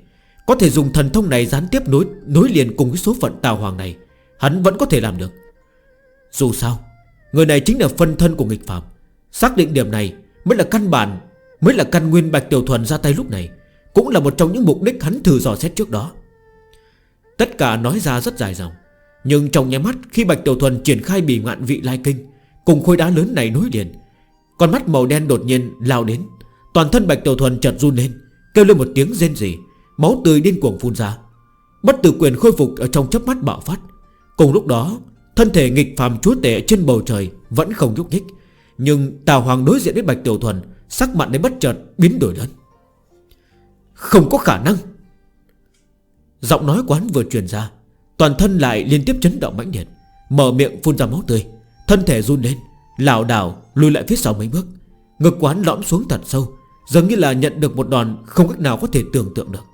Speaker 1: Có thể dùng thần thông này gián tiếp nối nối liền cùng với số phận tào hoàng này, Hắn vẫn có thể làm được. Dù sao, Người này chính là phân thân của nghịch phàm. Xác định điểm này mới là căn bản, Mới là căn nguyên Bạch Tiểu Thuần ra tay lúc này. Cũng là một trong những mục đích hắn thử dò xét trước đó. Tất cả nói ra rất dài dòng, Nhưng trong nháy mắt khi Bạch Tiểu Thuần triển khai bì ngạn vị lai kinh, Cùng khối đá lớn này nối liền, Con mắt màu đen đột nhiên lao đến, Toàn thân Bạch Tiểu Thuần chợt run lên, Kêu lên một tiếng rên rỉ, Máu tươi điên cuồng phun ra. Bất tử quyền khôi phục ở trong chớp mắt bạo phát. Cùng lúc đó, Thân thể nghịch phàm chúa tệ trên bầu trời Vẫn không nhúc nhích, Nhưng Tào Hoàng đối diện với Bạch Tiểu Thuần, Sắc mặt đến bất chợt biến đổi lớn. Không có khả năng. Giọng nói quán vừa truyền ra, Toàn thân lại liên tiếp chấn động mãnh liệt, Mở miệng phun ra máu tươi, Thân thể run lên, lảo đảo lùi lại phía sau mấy bước. Ngực quán lõm xuống thật sâu Giống như là nhận được một đòn không cách nào có thể tưởng tượng được.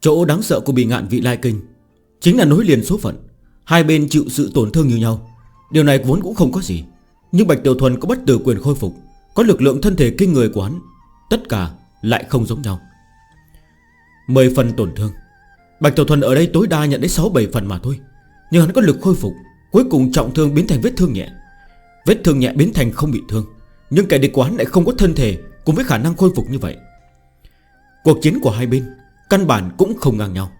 Speaker 1: Chỗ đáng sợ của bị ngạn vị lai kinh Chính là nối liền số phận, Hai bên chịu sự tổn thương như nhau. Điều này vốn cũng không có gì, Nhưng Bạch Tiểu Thuần có bất tử quyền khôi phục có lực lượng thân thể kinh người của hắn, Tất cả lại không giống nhau. Mười phần tổn thương. Bạch Tiểu Thuần ở đây tối đa nhận đến 6-7 phần mà thôi. Nhưng hắn có lực khôi phục, Cuối cùng trọng thương biến thành vết thương nhẹ. Vết thương nhẹ biến thành không bị thương, Nhưng kẻ địch quán lại không có thân thể Cùng với khả năng khôi phục như vậy. Cuộc chiến của hai bên Căn bản cũng không ngang nhau.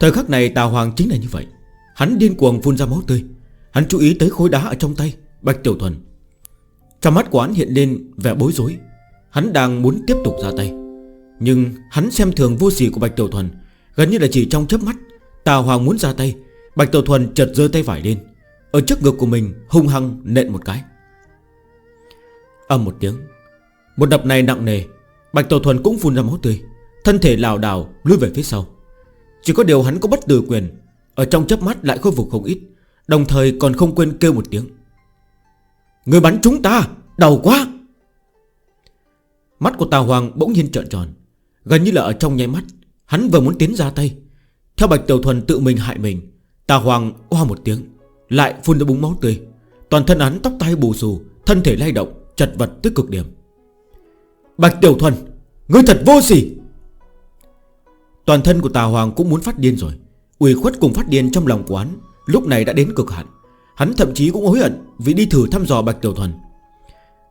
Speaker 1: Thời khắc này Tào Hoàng chính là như vậy. Hắn điên cuồng phun ra máu tươi. Hắn chú ý tới khối đá ở trong tay Bạch Tiểu Thuần. Trong mắt của hắn hiện lên vẻ bối rối. Hắn đang muốn tiếp tục ra tay. Nhưng hắn xem thường vô sỉ của Bạch Tiểu Thuần, Gần như là chỉ trong chớp mắt Tà Hoàng muốn ra tay. Bạch Tiểu Thuần chợt rơi tay vải lên. Ở trước ngực của mình, hung hăng nện một cái. Âm một tiếng. Một đập này nặng nề. Bạch Tiểu Thuần cũng phun ra máu tươi. Thân thể lào đảo lùi về phía sau. Chỉ có điều hắn có bất tử quyền. Ở trong chớp mắt lại khôi phục không ít. Đồng thời còn không quên kêu một tiếng. Người bắn chúng ta, đau quá. Mắt của Tào Hoàng bỗng nhiên trợn tròn, Gần như là ở trong nháy mắt, Hắn vừa muốn tiến ra tay. Theo Bạch Tiểu Thuần tự mình hại mình, Tào Hoàng hoa một tiếng, Lại phun ra búng máu tươi. Toàn thân hắn tóc tay bù xù, Thân thể lay động, chật vật tới cực điểm. Bạch Tiểu Thuần Ngươi thật vô sỉ. Toàn thân của Tào Hoàng cũng muốn phát điên rồi. Ủy khuất cùng phát điên trong lòng của hắn Lúc này đã đến cực hạn. Hắn thậm chí cũng hối hận Vì đi thử thăm dò Bạch Tiểu Thuần.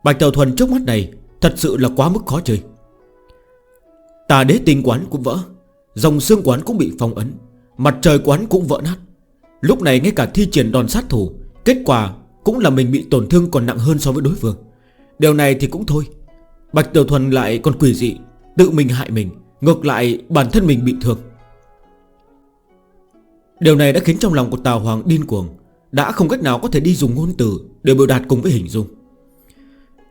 Speaker 1: Bạch Tiểu Thuần trước mắt này Thật sự là quá mức khó chơi. Tà đế tinh quán cũng vỡ, Dòng xương quán cũng bị phong ấn, Mặt trời quán cũng vỡ nát. Lúc này ngay cả thi triển đòn sát thủ, Kết quả cũng là mình bị tổn thương còn nặng hơn so với đối phương. Điều này thì cũng thôi, Bạch Tiểu Thuần lại còn quỷ dị, Tự mình hại mình, Ngược lại bản thân mình bị thương. Điều này đã khiến trong lòng của Tào Hoàng điên cuồng. Đã không cách nào có thể đi dùng ngôn từ Để biểu đạt cùng với hình dung.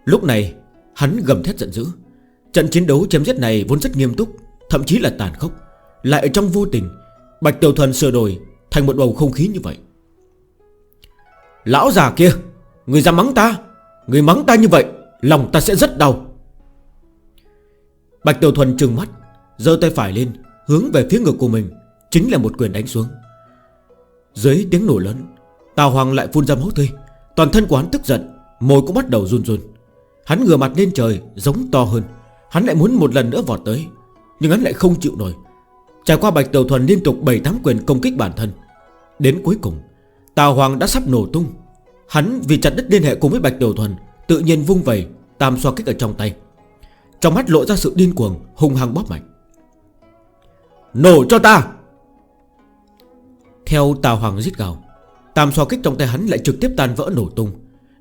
Speaker 1: Lúc này, hắn gầm thét giận dữ. Trận chiến đấu chém giết này vốn rất nghiêm túc, Thậm chí là tàn khốc. Lại ở trong vô tình, Bạch Tiểu Thần sửa đổi thành một bầu không khí như vậy. Lão già kia, Người dám mắng ta? Người mắng ta như vậy, Lòng ta sẽ rất đau. Bạch Tiểu Thuần trừng mắt, giơ tay phải lên, Hướng về phía ngực của mình, Chính là một quyền đánh xuống. Dưới tiếng nổ lớn Tào Hoàng lại phun ra máu tươi. Toàn thân của hắn tức giận, Môi cũng bắt đầu run run. Hắn ngửa mặt lên trời, giống to hơn. Hắn lại muốn một lần nữa vọt tới, Nhưng hắn lại không chịu nổi. Trải qua Bạch Tiểu Thuần liên tục 7-8 quyền công kích bản thân, Đến cuối cùng, Tào Hoàng đã sắp nổ tung. Hắn vì chặt đứt liên hệ cùng với Bạch Tiểu Thuần, Tự nhiên vung vầy Tam xoa kích ở trong tay. Trong mắt lộ ra sự điên cuồng, hung hăng bóp mạnh. Nổ cho ta! Theo Tào Hoàng giết gào Tam so kích trong tay hắn lại trực tiếp tan vỡ nổ tung.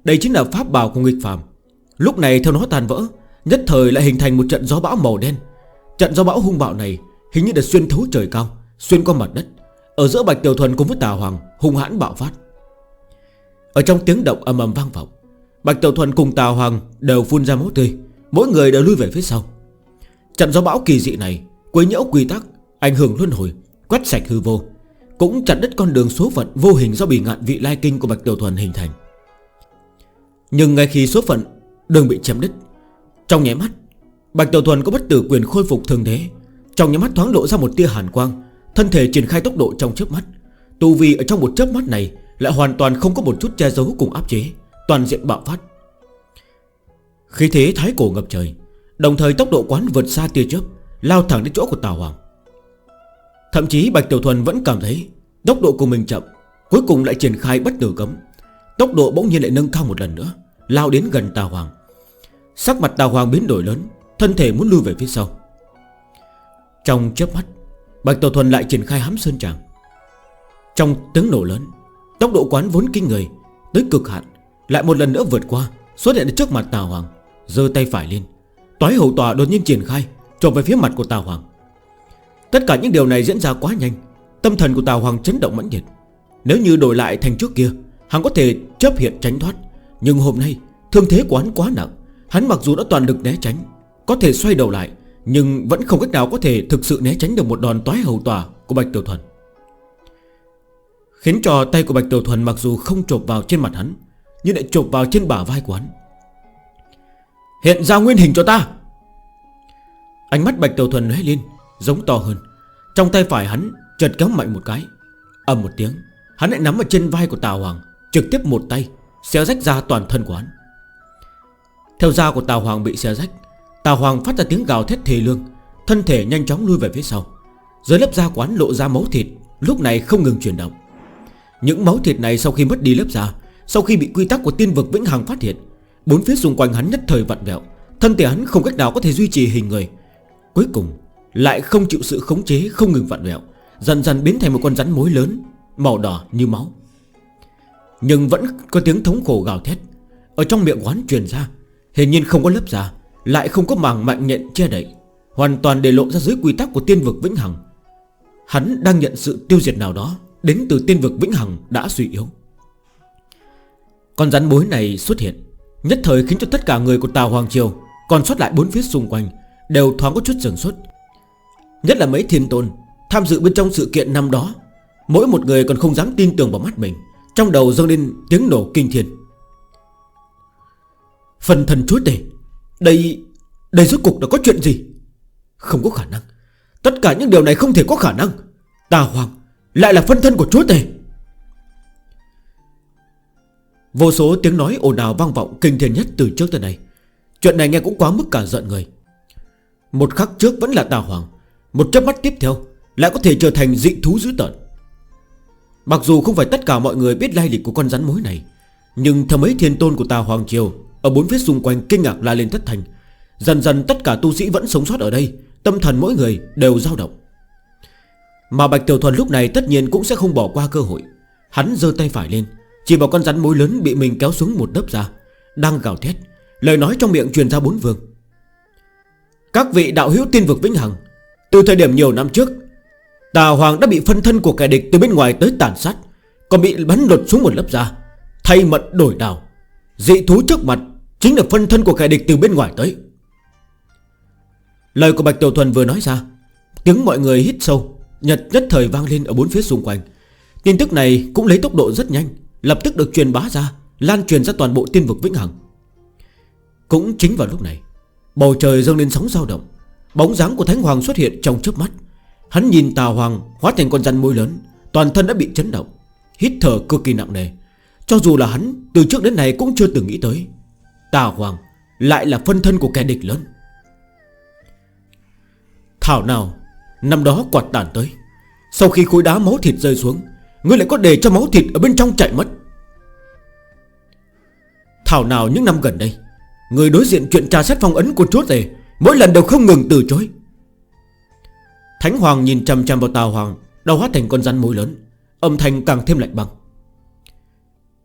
Speaker 1: Đây chính là pháp bào của nghịch phàm. Lúc này theo nó tan vỡ, Nhất thời lại hình thành một trận gió bão màu đen. Trận gió bão hung bạo này Hình như đã xuyên thấu trời cao, Xuyên qua mặt đất, Ở giữa Bạch Tiểu Thuần cùng với Tà Hoàng hung hãn bạo phát. Ở trong tiếng động âm ầm vang vọng, Bạch Tiểu Thuần cùng Tà Hoàng đều phun ra máu tươi, Mỗi người đều lui về phía sau. Trận gió bão kỳ dị này, Quấy nhiễu quy tắc, Ảnh hưởng luân hồi, Quét sạch hư vô. Cũng chặt đứt con đường số phận vô hình do bị ngạn vị lai kinh của Bạch Tiểu Thuần hình thành. Nhưng ngay khi số phận đường bị chém đứt, Trong nháy mắt, Bạch Tiểu Thuần có bất tử quyền khôi phục thường thế. Trong nháy mắt thoáng lộ ra một tia hàn quang, Thân thể triển khai tốc độ trong chớp mắt. Tu vi ở trong một chớp mắt này Lại hoàn toàn không có một chút che giấu cùng áp chế, Toàn diện bạo phát. Khi thế thái cổ ngập trời, Đồng thời tốc độ quán vượt xa tia chớp, Lao thẳng đến chỗ của Tào Hoàng. Thậm chí Bạch Tiểu Thuần vẫn cảm thấy Tốc độ của mình chậm, Cuối cùng lại triển khai bất tử cấm. Tốc độ bỗng nhiên lại nâng cao một lần nữa, Lao đến gần Tà Hoàng. Sắc mặt Tà Hoàng biến đổi lớn, Thân thể muốn lưu về phía sau. Trong chớp mắt, Bạch Tiểu Thuần lại triển khai hám sơn tràng. Trong tiếng nổ lớn, Tốc độ quán vốn kinh người, Tới cực hạn, Lại một lần nữa vượt qua, Xuất hiện trước mặt Tà Hoàng Dơ tay phải lên. Toái hậu tòa đột nhiên triển khai, Trộm về phía mặt của Tà Hoàng. Tất cả những điều này diễn ra quá nhanh. Tâm thần của Tào Hoàng chấn động mãnh liệt. Nếu như đổi lại thành trước kia, Hắn có thể chấp hiện tránh thoát. Nhưng hôm nay, thương thế của hắn quá nặng. Hắn mặc dù đã toàn lực né tránh, Có thể xoay đầu lại, Nhưng vẫn không cách nào có thể thực sự né tránh được một đòn toái hầu tòa của Bạch Tiểu Thuần. Khiến trò tay của Bạch Tiểu Thuần mặc dù không chộp vào trên mặt hắn, Nhưng lại chộp vào trên bả vai của hắn. Hiện ra nguyên hình cho ta! Ánh mắt Bạch Tiểu Thuần lóe lên. Giống to hơn. Trong tay phải hắn chợt kéo mạnh một cái. Âm một tiếng, Hắn lại nắm ở trên vai của Tào Hoàng, Trực tiếp một tay, Xé rách ra toàn thân của hắn. Theo da của Tào Hoàng bị xé rách Tào Hoàng phát ra tiếng gào thét thề lương, Thân thể nhanh chóng lui về phía sau. Dưới lớp da quán lộ ra máu thịt, Lúc này không ngừng chuyển động. Những máu thịt này sau khi mất đi lớp da, Sau khi bị quy tắc của tiên vực Vĩnh Hằng phát hiện, Bốn phía xung quanh hắn nhất thời vặn vẹo, Thân thể hắn không cách nào có thể duy trì hình người. Cuối cùng lại không chịu sự khống chế không ngừng vặn vẹo, Dần dần biến thành một con rắn mối lớn, Màu đỏ như máu. Nhưng vẫn có tiếng thống khổ gào thét, Ở trong miệng quán truyền ra Hình nhiên không có lớp da, Lại không có màng mạnh nhện che đậy, Hoàn toàn để lộ ra dưới quy tắc của tiên vực Vĩnh Hằng. Hắn đang nhận sự tiêu diệt nào đó, Đến từ tiên vực Vĩnh Hằng đã suy yếu. Con rắn mối này xuất hiện, Nhất thời khiến cho tất cả người của Tàu Hoàng Triều, Còn sót lại bốn phía xung quanh, Đều thoáng có chút sừng xuất Nhất là mấy thiên tôn, Tham dự bên trong sự kiện năm đó, Mỗi một người còn không dám tin tưởng vào mắt mình, Trong đầu dâng lên tiếng nổ kinh thiên. Phần thần chúa tể, Đây Đây rốt cuộc đã có chuyện gì? Không có khả năng, Tất cả những điều này không thể có khả năng. Tà hoàng lại là phân thân của chúa tể. Vô số tiếng nói ồn ào vang vọng kinh thiên nhất từ trước tới nay. Chuyện này nghe cũng quá mức cả giận người. Một khắc trước vẫn là tà hoàng một chớp mắt tiếp theo, Lại có thể trở thành dị thú dữ tợn. Mặc dù không phải tất cả mọi người biết lai lịch của con rắn mối này, Nhưng thầm mấy thiên tôn của ta Hoàng Triều Ở bốn phía xung quanh kinh ngạc la lên thất thành. Dần dần tất cả tu sĩ vẫn sống sót ở đây, Tâm thần mỗi người đều dao động. Mà Bạch Tiểu Thuần lúc này tất nhiên cũng sẽ không bỏ qua cơ hội. Hắn dơ tay phải lên, Chỉ vào con rắn mối lớn bị mình kéo xuống một đớp ra Đang gào thét, Lời nói trong miệng truyền ra bốn vương. Các vị đạo hữu tiên vực vĩnh hằng từ thời điểm nhiều năm trước, Tà Hoàng đã bị phân thân của kẻ địch từ bên ngoài tới tàn sát, Còn bị bắn lột xuống một lớp da, Thay mận đổi đào Dị thú trước mặt Chính là phân thân của kẻ địch từ bên ngoài tới. Lời của Bạch Tiểu Thuần vừa nói ra, Tiếng mọi người hít sâu, Nhật nhất thời vang lên ở bốn phía xung quanh. Tin tức này cũng lấy tốc độ rất nhanh, Lập tức được truyền bá ra, Lan truyền ra toàn bộ tiên vực Vĩnh Hằng. Cũng chính vào lúc này, Bầu trời dâng lên sóng dao động Bóng dáng của Thánh Hoàng xuất hiện trong trước mắt. Hắn nhìn Tà Hoàng hóa thành con rắn môi lớn, Toàn thân đã bị chấn động, Hít thở cực kỳ nặng nề. Cho dù là hắn, từ trước đến nay cũng chưa từng nghĩ tới, Tà Hoàng lại là phân thân của kẻ địch lớn. Thảo nào, Năm đó quạt tàn tới. Sau khi khối đá máu thịt rơi xuống, Ngươi lại có để cho máu thịt ở bên trong chạy mất. Thảo nào những năm gần đây, Người đối diện chuyện trà xét phong ấn của chốt tề Mỗi lần đều không ngừng từ chối. Thánh Hoàng nhìn chằm chằm vào Tào Hoàng Đầu hóa thành con rắn mối lớn, Âm thanh càng thêm lạnh băng.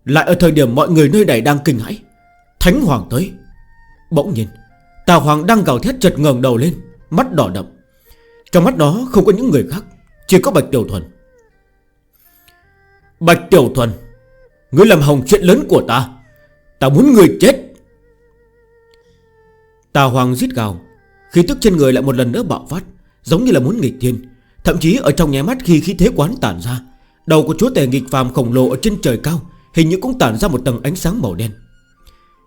Speaker 1: Lại ở thời điểm mọi người nơi này đang kinh hãi, Thánh Hoàng tới. Bỗng nhìn Tào Hoàng đang gào thét chật ngờn đầu lên, Mắt đỏ đậm. Trong mắt đó không có những người khác, Chỉ có Bạch Tiểu Thuần. Bạch Tiểu Thuần, Ngươi làm hỏng chuyện lớn của ta. Ta muốn ngươi chết. Tà hoàng giết gào. Khí tức trên người lại một lần nữa bạo phát, Giống như là muốn nghịch thiên. Thậm chí ở trong nháy mắt khi khí thế quán tản ra, Đầu của chúa tể nghịch phàm khổng lồ ở trên trời cao Hình như cũng tản ra một tầng ánh sáng màu đen.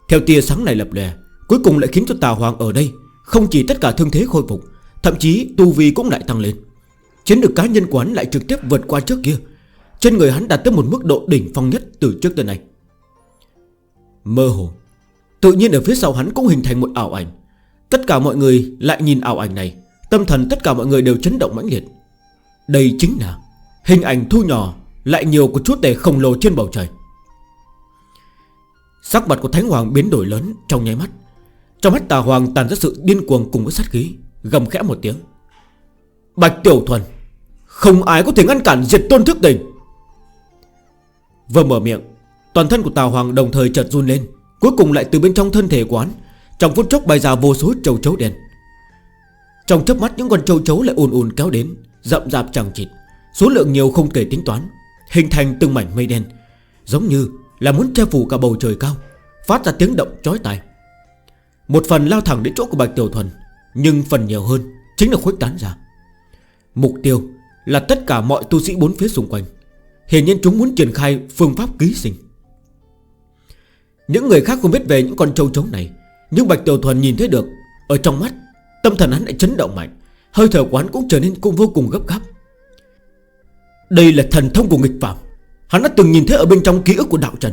Speaker 1: Theo tia sáng này lập lè, Cuối cùng lại khiến cho tà hoàng ở đây Không chỉ tất cả thương thế khôi phục, Thậm chí tu vi cũng lại tăng lên. Chiến được cá nhân quán lại trực tiếp vượt qua trước kia. Trên người hắn đạt tới một mức độ đỉnh phong nhất từ trước tới nay. Mơ hồ, Tự nhiên ở phía sau hắn cũng hình thành một ảo ảnh. Tất cả mọi người lại nhìn ảo ảnh này. Tâm thần tất cả mọi người đều chấn động mãnh liệt. Đây chính là Hình ảnh thu nhỏ Lại nhiều của chúa tể khổng lồ trên bầu trời. Sắc mặt của Thánh Hoàng biến đổi lớn Trong nháy mắt. Trong mắt tà Hoàng tàn ra sự điên cuồng cùng với sát khí, Gầm khẽ một tiếng. Bạch Tiểu Thuần, Không ai có thể ngăn cản diệt tôn thức tình Vừa mở miệng, Toàn thân của Tà Hoàng đồng thời chợt run lên, Cuối cùng lại từ bên trong thân thể quán trong phút chốc bay ra vô số châu chấu đen. Trong chớp mắt, những con châu chấu lại ùn ùn kéo đến, Rậm rạp chẳng chịt. Số lượng nhiều không thể tính toán, Hình thành từng mảnh mây đen, Giống như là muốn che phủ cả bầu trời cao, Phát ra tiếng động chói tai. Một phần lao thẳng đến chỗ của Bạch Tiểu Thuần, Nhưng phần nhiều hơn Chính là khuếch tán ra. Mục tiêu là tất cả mọi tu sĩ bốn phía xung quanh. Hiện nhiên chúng muốn triển khai phương pháp ký sinh. Những người khác không biết về những con châu chấu này nhưng Bạch Tiểu Thuần nhìn thấy được, Ở trong mắt, Tâm thần hắn lại chấn động mạnh, Hơi thở quán cũng trở nên cũng vô cùng gấp gáp. Đây là thần thông của nghịch phạm Hắn đã từng nhìn thấy ở bên trong ký ức của đạo trần.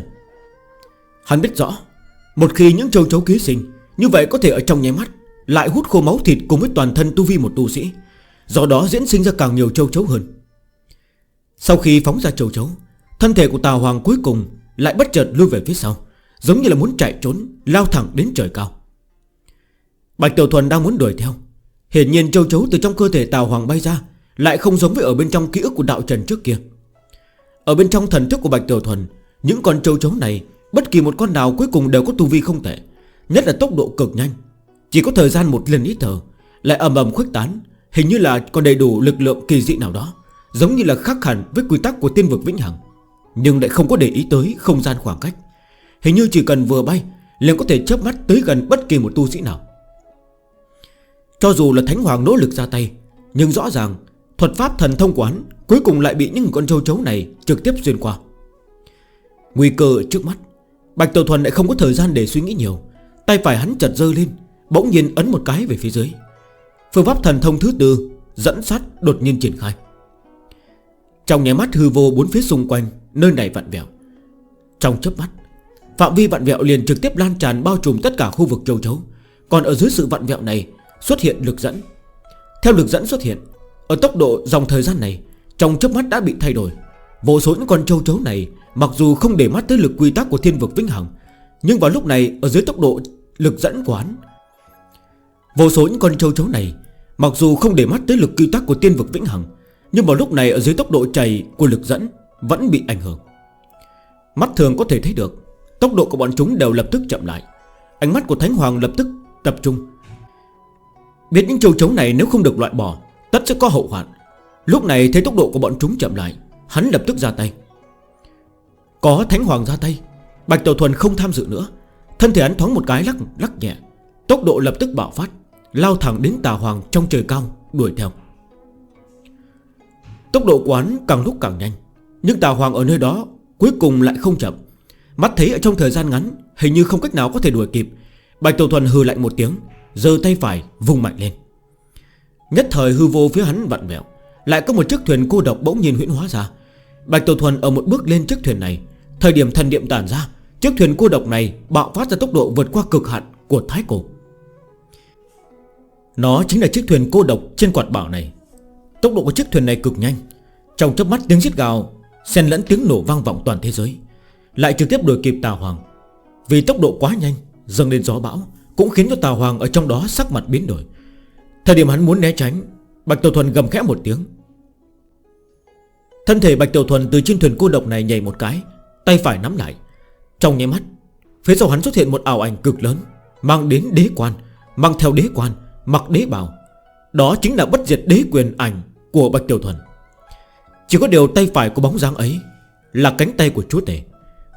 Speaker 1: Hắn biết rõ, Một khi những châu chấu ký sinh, Như vậy có thể ở trong nháy mắt Lại hút khô máu thịt cùng với toàn thân tu vi một tu sĩ, Do đó diễn sinh ra càng nhiều châu chấu hơn. Sau khi phóng ra châu chấu, Thân thể của Tào Hoàng cuối cùng Lại bất chợt lưu về phía sau. Giống như là muốn chạy trốn, Lao thẳng đến trời cao. Bạch Tiểu Thuần đang muốn đuổi theo. Hiển nhiên châu chấu từ trong cơ thể Tào Hoàng bay ra, Lại không giống với ở bên trong ký ức của đạo trần trước kia. Ở bên trong thần thức của Bạch Tiểu Thuần, Những con châu chấu này, Bất kỳ một con nào cuối cùng đều có tu vi không tệ, Nhất là tốc độ cực nhanh. Chỉ có thời gian một lần ít thở, Lại ầm ầm khuếch tán, Hình như là còn đầy đủ lực lượng kỳ dị nào đó, Giống như là khắc hẳn với quy tắc của tiên vực Vĩnh Hằng. Nhưng lại không có để ý tới không gian khoảng cách. Hình như chỉ cần vừa bay liền có thể chớp mắt tới gần bất kỳ một tu sĩ nào. Cho dù là Thánh Hoàng nỗ lực ra tay, Nhưng rõ ràng Thuật pháp thần thông quán Cuối cùng lại bị những con châu chấu này trực tiếp xuyên qua. Nguy cơ trước mắt, Bạch Tiểu Thuần lại không có thời gian để suy nghĩ nhiều. Tay phải hắn chật rơi lên, Bỗng nhiên ấn một cái về phía dưới. Phương pháp thần thông thứ tư Dẫn sát đột nhiên triển khai. Trong nhà mắt hư vô bốn phía xung quanh, Nơi này vặn vẹo. Trong chấp mắt Phạm vi vặn vẹo liền trực tiếp lan tràn bao trùm tất cả khu vực châu chấu. Còn ở dưới sự vặn vẹo này, xuất hiện lực dẫn. Theo lực dẫn xuất hiện, Ở tốc độ dòng thời gian này, Trong chớp mắt đã bị thay đổi. Vô số những con châu chấu này, Mặc dù không để mắt tới lực quy tắc của thiên vực vĩnh hằng, Nhưng vào lúc này, ở dưới tốc độ lực dẫn quán Vô số những con châu chấu này, Mặc dù không để mắt tới lực quy tắc của thiên vực vĩnh hằng, Nhưng vào lúc này ở dưới tốc độ chảy của lực dẫn Vẫn bị ảnh hưởng. Mắt thường có thể thấy được Tốc độ của bọn chúng đều lập tức chậm lại. Ánh mắt của Thánh Hoàng lập tức tập trung. Biết những châu chấu này nếu không được loại bỏ, Tất sẽ có hậu hoạn. Lúc này thấy tốc độ của bọn chúng chậm lại, Hắn lập tức ra tay. Có Thánh Hoàng ra tay, Bạch Tiểu Thuần không tham dự nữa. Thân thể hắn thoáng một cái lắc lắc nhẹ. Tốc độ lập tức bạo phát, Lao thẳng đến tà hoàng trong trời cao, đuổi theo. Tốc độ của hắn càng lúc càng nhanh, Nhưng tà hoàng ở nơi đó Cuối cùng lại không chậm. Mắt thấy ở trong thời gian ngắn, Hình như không cách nào có thể đuổi kịp. Bạch Tiểu Thuần hư lạnh một tiếng Giờ tay phải vùng mạnh lên. Nhất thời hư vô phía hắn vặn vẹo, Lại có một chiếc thuyền cô độc bỗng nhiên huyễn hóa ra. Bạch Tiểu Thuần ở một bước lên chiếc thuyền này, Thời điểm thần điểm tản ra, Chiếc thuyền cô độc này bạo phát ra tốc độ vượt qua cực hạn của Thái Cổ. Nó chính là chiếc thuyền cô độc trên quạt bảo này. Tốc độ của chiếc thuyền này cực nhanh, Trong chấp mắt tiếng giết gào, Xen lẫn tiếng nổ vang vọng toàn thế giới. Lại trực tiếp đuổi kịp Tào Hoàng. Vì tốc độ quá nhanh, Dâng lên gió bão, Cũng khiến cho Tào Hoàng ở trong đó sắc mặt biến đổi. Thời điểm hắn muốn né tránh, Bạch Tiểu Thuần gầm khẽ một tiếng. Thân thể Bạch Tiểu Thuần từ trên thuyền cô độc này nhảy một cái, Tay phải nắm lại. Trong nháy mắt, Phía sau hắn xuất hiện một ảo ảnh cực lớn, Mang đến đế quan, Mang theo đế quan, Mặc đế bào. Đó chính là bất diệt đế quyền ảnh Của Bạch Tiểu Thuần. Chỉ có điều tay phải của bóng dáng ấy Là cánh tay của chúa tể.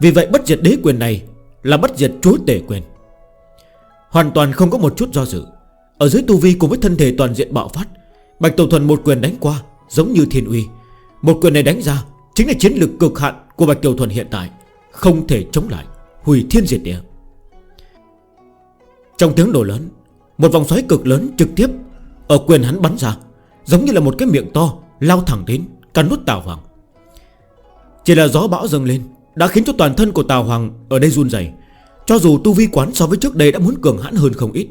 Speaker 1: Vì vậy bất diệt đế quyền này Là bất diệt chúa tể quyền. Hoàn toàn không có một chút do dự. Ở dưới tu vi cùng với thân thể toàn diện bạo phát, Bạch Tổ Thuần một quyền đánh qua, Giống như thiên uy. Một quyền này đánh ra Chính là chiến lực cực hạn của Bạch Tiểu Thuần hiện tại, Không thể chống lại, Hủy thiên diệt địa. Trong tiếng nổ lớn, Một vòng xoáy cực lớn trực tiếp Ở quyền hắn bắn ra, Giống như là một cái miệng to lao thẳng đến căn nút tào hoàng Chỉ là gió bão dâng lên đã khiến cho toàn thân của Tào Hoàng ở đây run dày Cho dù tu vi quán so với trước đây đã muốn cường hãn hơn không ít,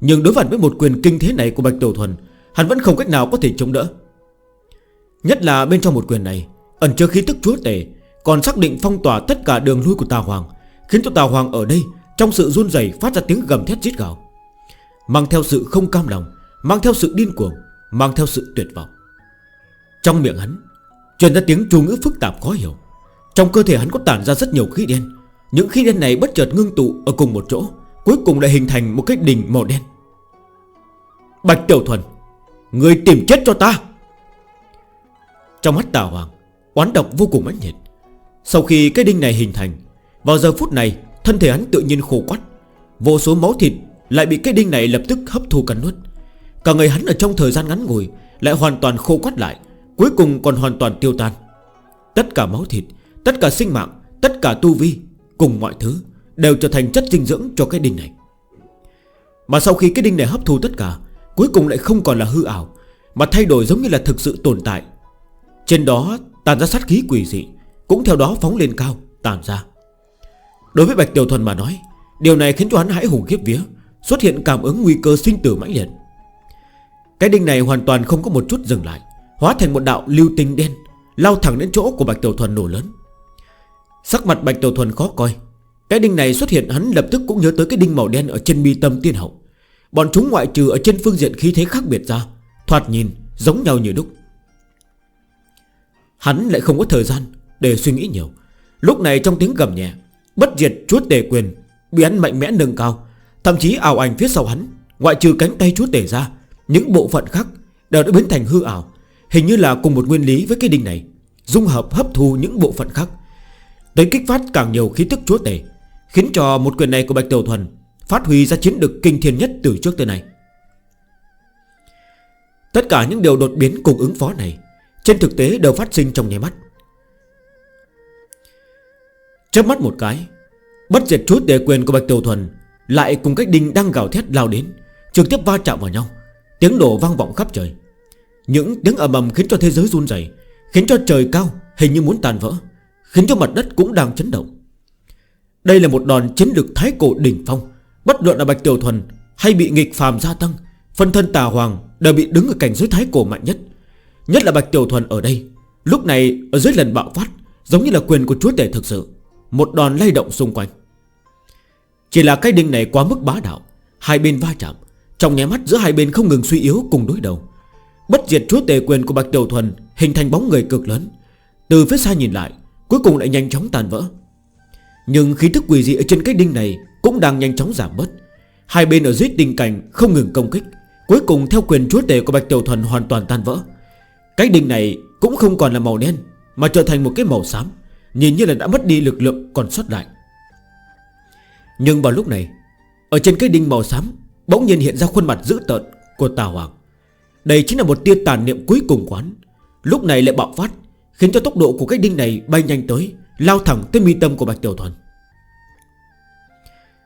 Speaker 1: Nhưng đối mặt với một quyền kinh thế này của Bạch Tiểu Thuần, Hắn vẫn không cách nào có thể chống đỡ. Nhất là bên trong một quyền này, Ẩn chứa khí tức chúa tể, Còn xác định phong tỏa tất cả đường lui của Tào Hoàng, Khiến cho Tào Hoàng ở đây Trong sự run dày phát ra tiếng gầm thét giết gào. Mang theo sự không cam lòng, Mang theo sự điên cuồng, Mang theo sự tuyệt vọng. Trong miệng hắn, Truyền ra tiếng chú ngữ phức tạp khó hiểu. Trong cơ thể hắn có tản ra rất nhiều khí đen. Những khí đen này bất chợt ngưng tụ ở cùng một chỗ, Cuối cùng lại hình thành một cái đỉnh màu đen. Bạch Tiểu Thuần, Người tìm chết cho ta. Trong mắt Tà Hoàng, Oán độc vô cùng mãnh nhiệt Sau khi cái đinh này hình thành, Vào giờ phút này, Thân thể hắn tự nhiên khô quắt. Vô số máu thịt lại bị cái đinh này lập tức hấp thu cắn nuốt. Cả người hắn ở trong thời gian ngắn ngồi Lại hoàn toàn khô quắt lại, Cuối cùng còn hoàn toàn tiêu tan. Tất cả máu thịt Tất cả sinh mạng, Tất cả tu vi, Cùng mọi thứ Đều trở thành chất dinh dưỡng cho cái đinh này. Mà sau khi cái đinh này hấp thu tất cả, Cuối cùng lại không còn là hư ảo, Mà thay đổi giống như là thực sự tồn tại. Trên đó tàn ra sát khí quỷ dị, Cũng theo đó phóng lên cao, Tàn ra. Đối với Bạch Tiểu Thuần mà nói, Điều này khiến cho hắn hãi hùng khiếp vía, Xuất hiện cảm ứng nguy cơ sinh tử mãnh liệt. Cái đinh này hoàn toàn không có một chút dừng lại, Hóa thành một đạo lưu tinh đen, Lao thẳng đến chỗ của Bạch Tiểu Thuần nổ lớn. Sắc mặt Bạch Tiểu Thuần khó coi. Cái đinh này xuất hiện, hắn lập tức cũng nhớ tới cái đinh màu đen ở trên mi tâm tiên hậu. Bọn chúng ngoại trừ ở trên phương diện khí thế khác biệt ra, Thoạt nhìn giống nhau như đúc. Hắn lại không có thời gian để suy nghĩ nhiều. Lúc này trong tiếng gầm nhẹ, Bất diệt chúa tể quyền Bị hắn mạnh mẽ nâng cao. Thậm chí ảo ảnh phía sau hắn, Ngoại trừ cánh tay chúa tể ra, Những bộ phận khác đều đã biến thành hư ảo. Hình như là cùng một nguyên lý với cái đinh này, Dung hợp hấp thu những bộ phận khác. Đấy kích phát càng nhiều khí thức chúa tể, Khiến cho một quyền này của Bạch Tiểu Thuần Phát huy ra chiến lực kinh thiên nhất từ trước tới nay. Tất cả những điều đột biến cùng ứng phó này Trên thực tế đều phát sinh trong nháy mắt. Chớp mắt một cái, Bất diệt chúa tể quyền của Bạch Tiểu Thuần Lại cùng cách đinh đang gào thét lao đến, Trực tiếp va chạm vào nhau. Tiếng đổ vang vọng khắp trời. Những tiếng ầm ầm khiến cho thế giới run dày Khiến cho trời cao hình như muốn tàn vỡ. Khiến cho mặt đất cũng đang chấn động. Đây là một đòn chiến lược thái cổ đỉnh phong. Bất luận là Bạch Tiểu Thuần Hay bị nghịch phàm gia tăng, Phân thân tà hoàng đều bị đứng ở cảnh giới thái cổ mạnh nhất. Nhất là Bạch Tiểu Thuần ở đây, Lúc này ở dưới lần bạo phát, Giống như là quyền của chúa tể thực sự, Một đòn lay động xung quanh. Chỉ là cái đinh này quá mức bá đạo, Hai bên va chạm, Trong nháy mắt giữa hai bên không ngừng suy yếu cùng đối đầu. Bất diệt chúa tể quyền của Bạch Tiểu Thuần Hình thành bóng người cực lớn. Từ phía xa nhìn lại Cuối cùng lại nhanh chóng tàn vỡ. Nhưng khí thức quỷ dị ở trên cái đinh này Cũng đang nhanh chóng giảm bớt. Hai bên ở dưới đinh cảnh không ngừng công kích. Cuối cùng theo quyền chúa tể của Bạch Tiểu Thuần hoàn toàn tan vỡ. Cái đinh này cũng không còn là màu đen, Mà trở thành một cái màu xám, Nhìn như là đã mất đi lực lượng còn sót lại. Nhưng vào lúc này, Ở trên cái đinh màu xám Bỗng nhiên hiện ra khuôn mặt dữ tợn của Tà Hoàng. Đây chính là một tia tàn niệm cuối cùng quán. Lúc này lại bạo phát Khiến cho tốc độ của cái đinh này bay nhanh tới, Lao thẳng tới mi tâm của Bạch Tiểu Thuần.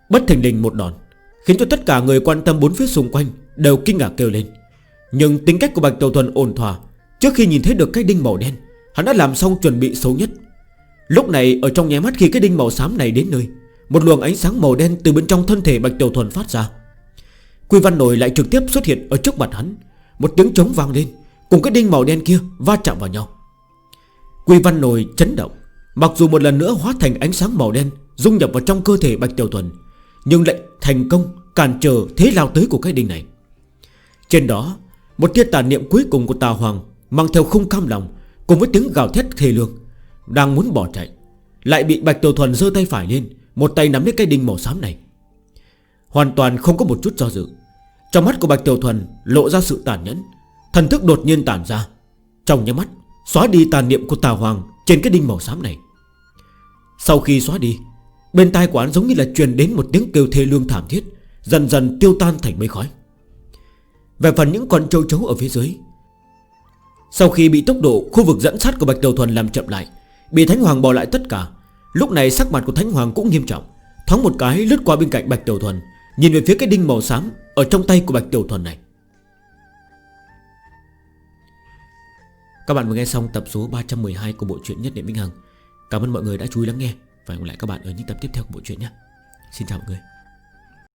Speaker 1: Bất thành đình một đòn, Khiến cho tất cả người quan tâm bốn phía xung quanh Đều kinh ngạc kêu lên. Nhưng tính cách của Bạch Tiểu Thuần ổn thỏa, Trước khi nhìn thấy được cái đinh màu đen, Hắn đã làm xong chuẩn bị xấu nhất. Lúc này, ở trong nháy mắt khi cái đinh màu xám này đến nơi, Một luồng ánh sáng màu đen từ bên trong thân thể Bạch Tiểu Thuần phát ra. Quy văn nổi lại trực tiếp xuất hiện ở trước mặt hắn. Một tiếng trống vang lên, Cùng cái đinh màu đen kia va chạm vào nhau. Quy văn nồi chấn động. Mặc dù một lần nữa hóa thành ánh sáng màu đen, Dung nhập vào trong cơ thể Bạch Tiểu Thuần, Nhưng lại thành công cản trở thế lao tới của cái đinh này. Trên đó, Một tia tàn niệm cuối cùng của tà hoàng Mang theo không cam lòng, Cùng với tiếng gào thét thề lương, Đang muốn bỏ chạy, Lại bị Bạch Tiểu Thuần giơ tay phải lên, Một tay nắm lấy cái đinh màu xám này. Hoàn toàn không có một chút do dự. Trong mắt của Bạch Tiểu Thuần lộ ra sự tàn nhẫn, Thần thức đột nhiên tản ra, Trong nhé mắt Xóa đi tàn niệm của tà hoàng Trên cái đinh màu xám này. Sau khi xóa đi, Bên tai của hắn giống như là truyền đến một tiếng kêu thê lương thảm thiết, Dần dần tiêu tan thành mây khói. Về phần những con châu chấu ở phía dưới, Sau khi bị tốc độ Khu vực dẫn sát của Bạch Đầu Thuần làm chậm lại, Bị Thánh Hoàng bỏ lại tất cả, Lúc này sắc mặt của Thánh Hoàng cũng nghiêm trọng. Thoáng một cái lướt qua bên cạnh Bạch Tiểu Thuần, Nhìn về phía cái đinh màu xám Ở trong tay của Bạch Tiểu Thuần này. Các bạn vừa nghe xong tập số 312 của bộ truyện Nhất Niệm minh Hằng. Cảm ơn mọi người đã chú ý lắng nghe. Và hẹn gặp lại các bạn ở những tập tiếp theo của bộ truyện nhé. Xin chào mọi người.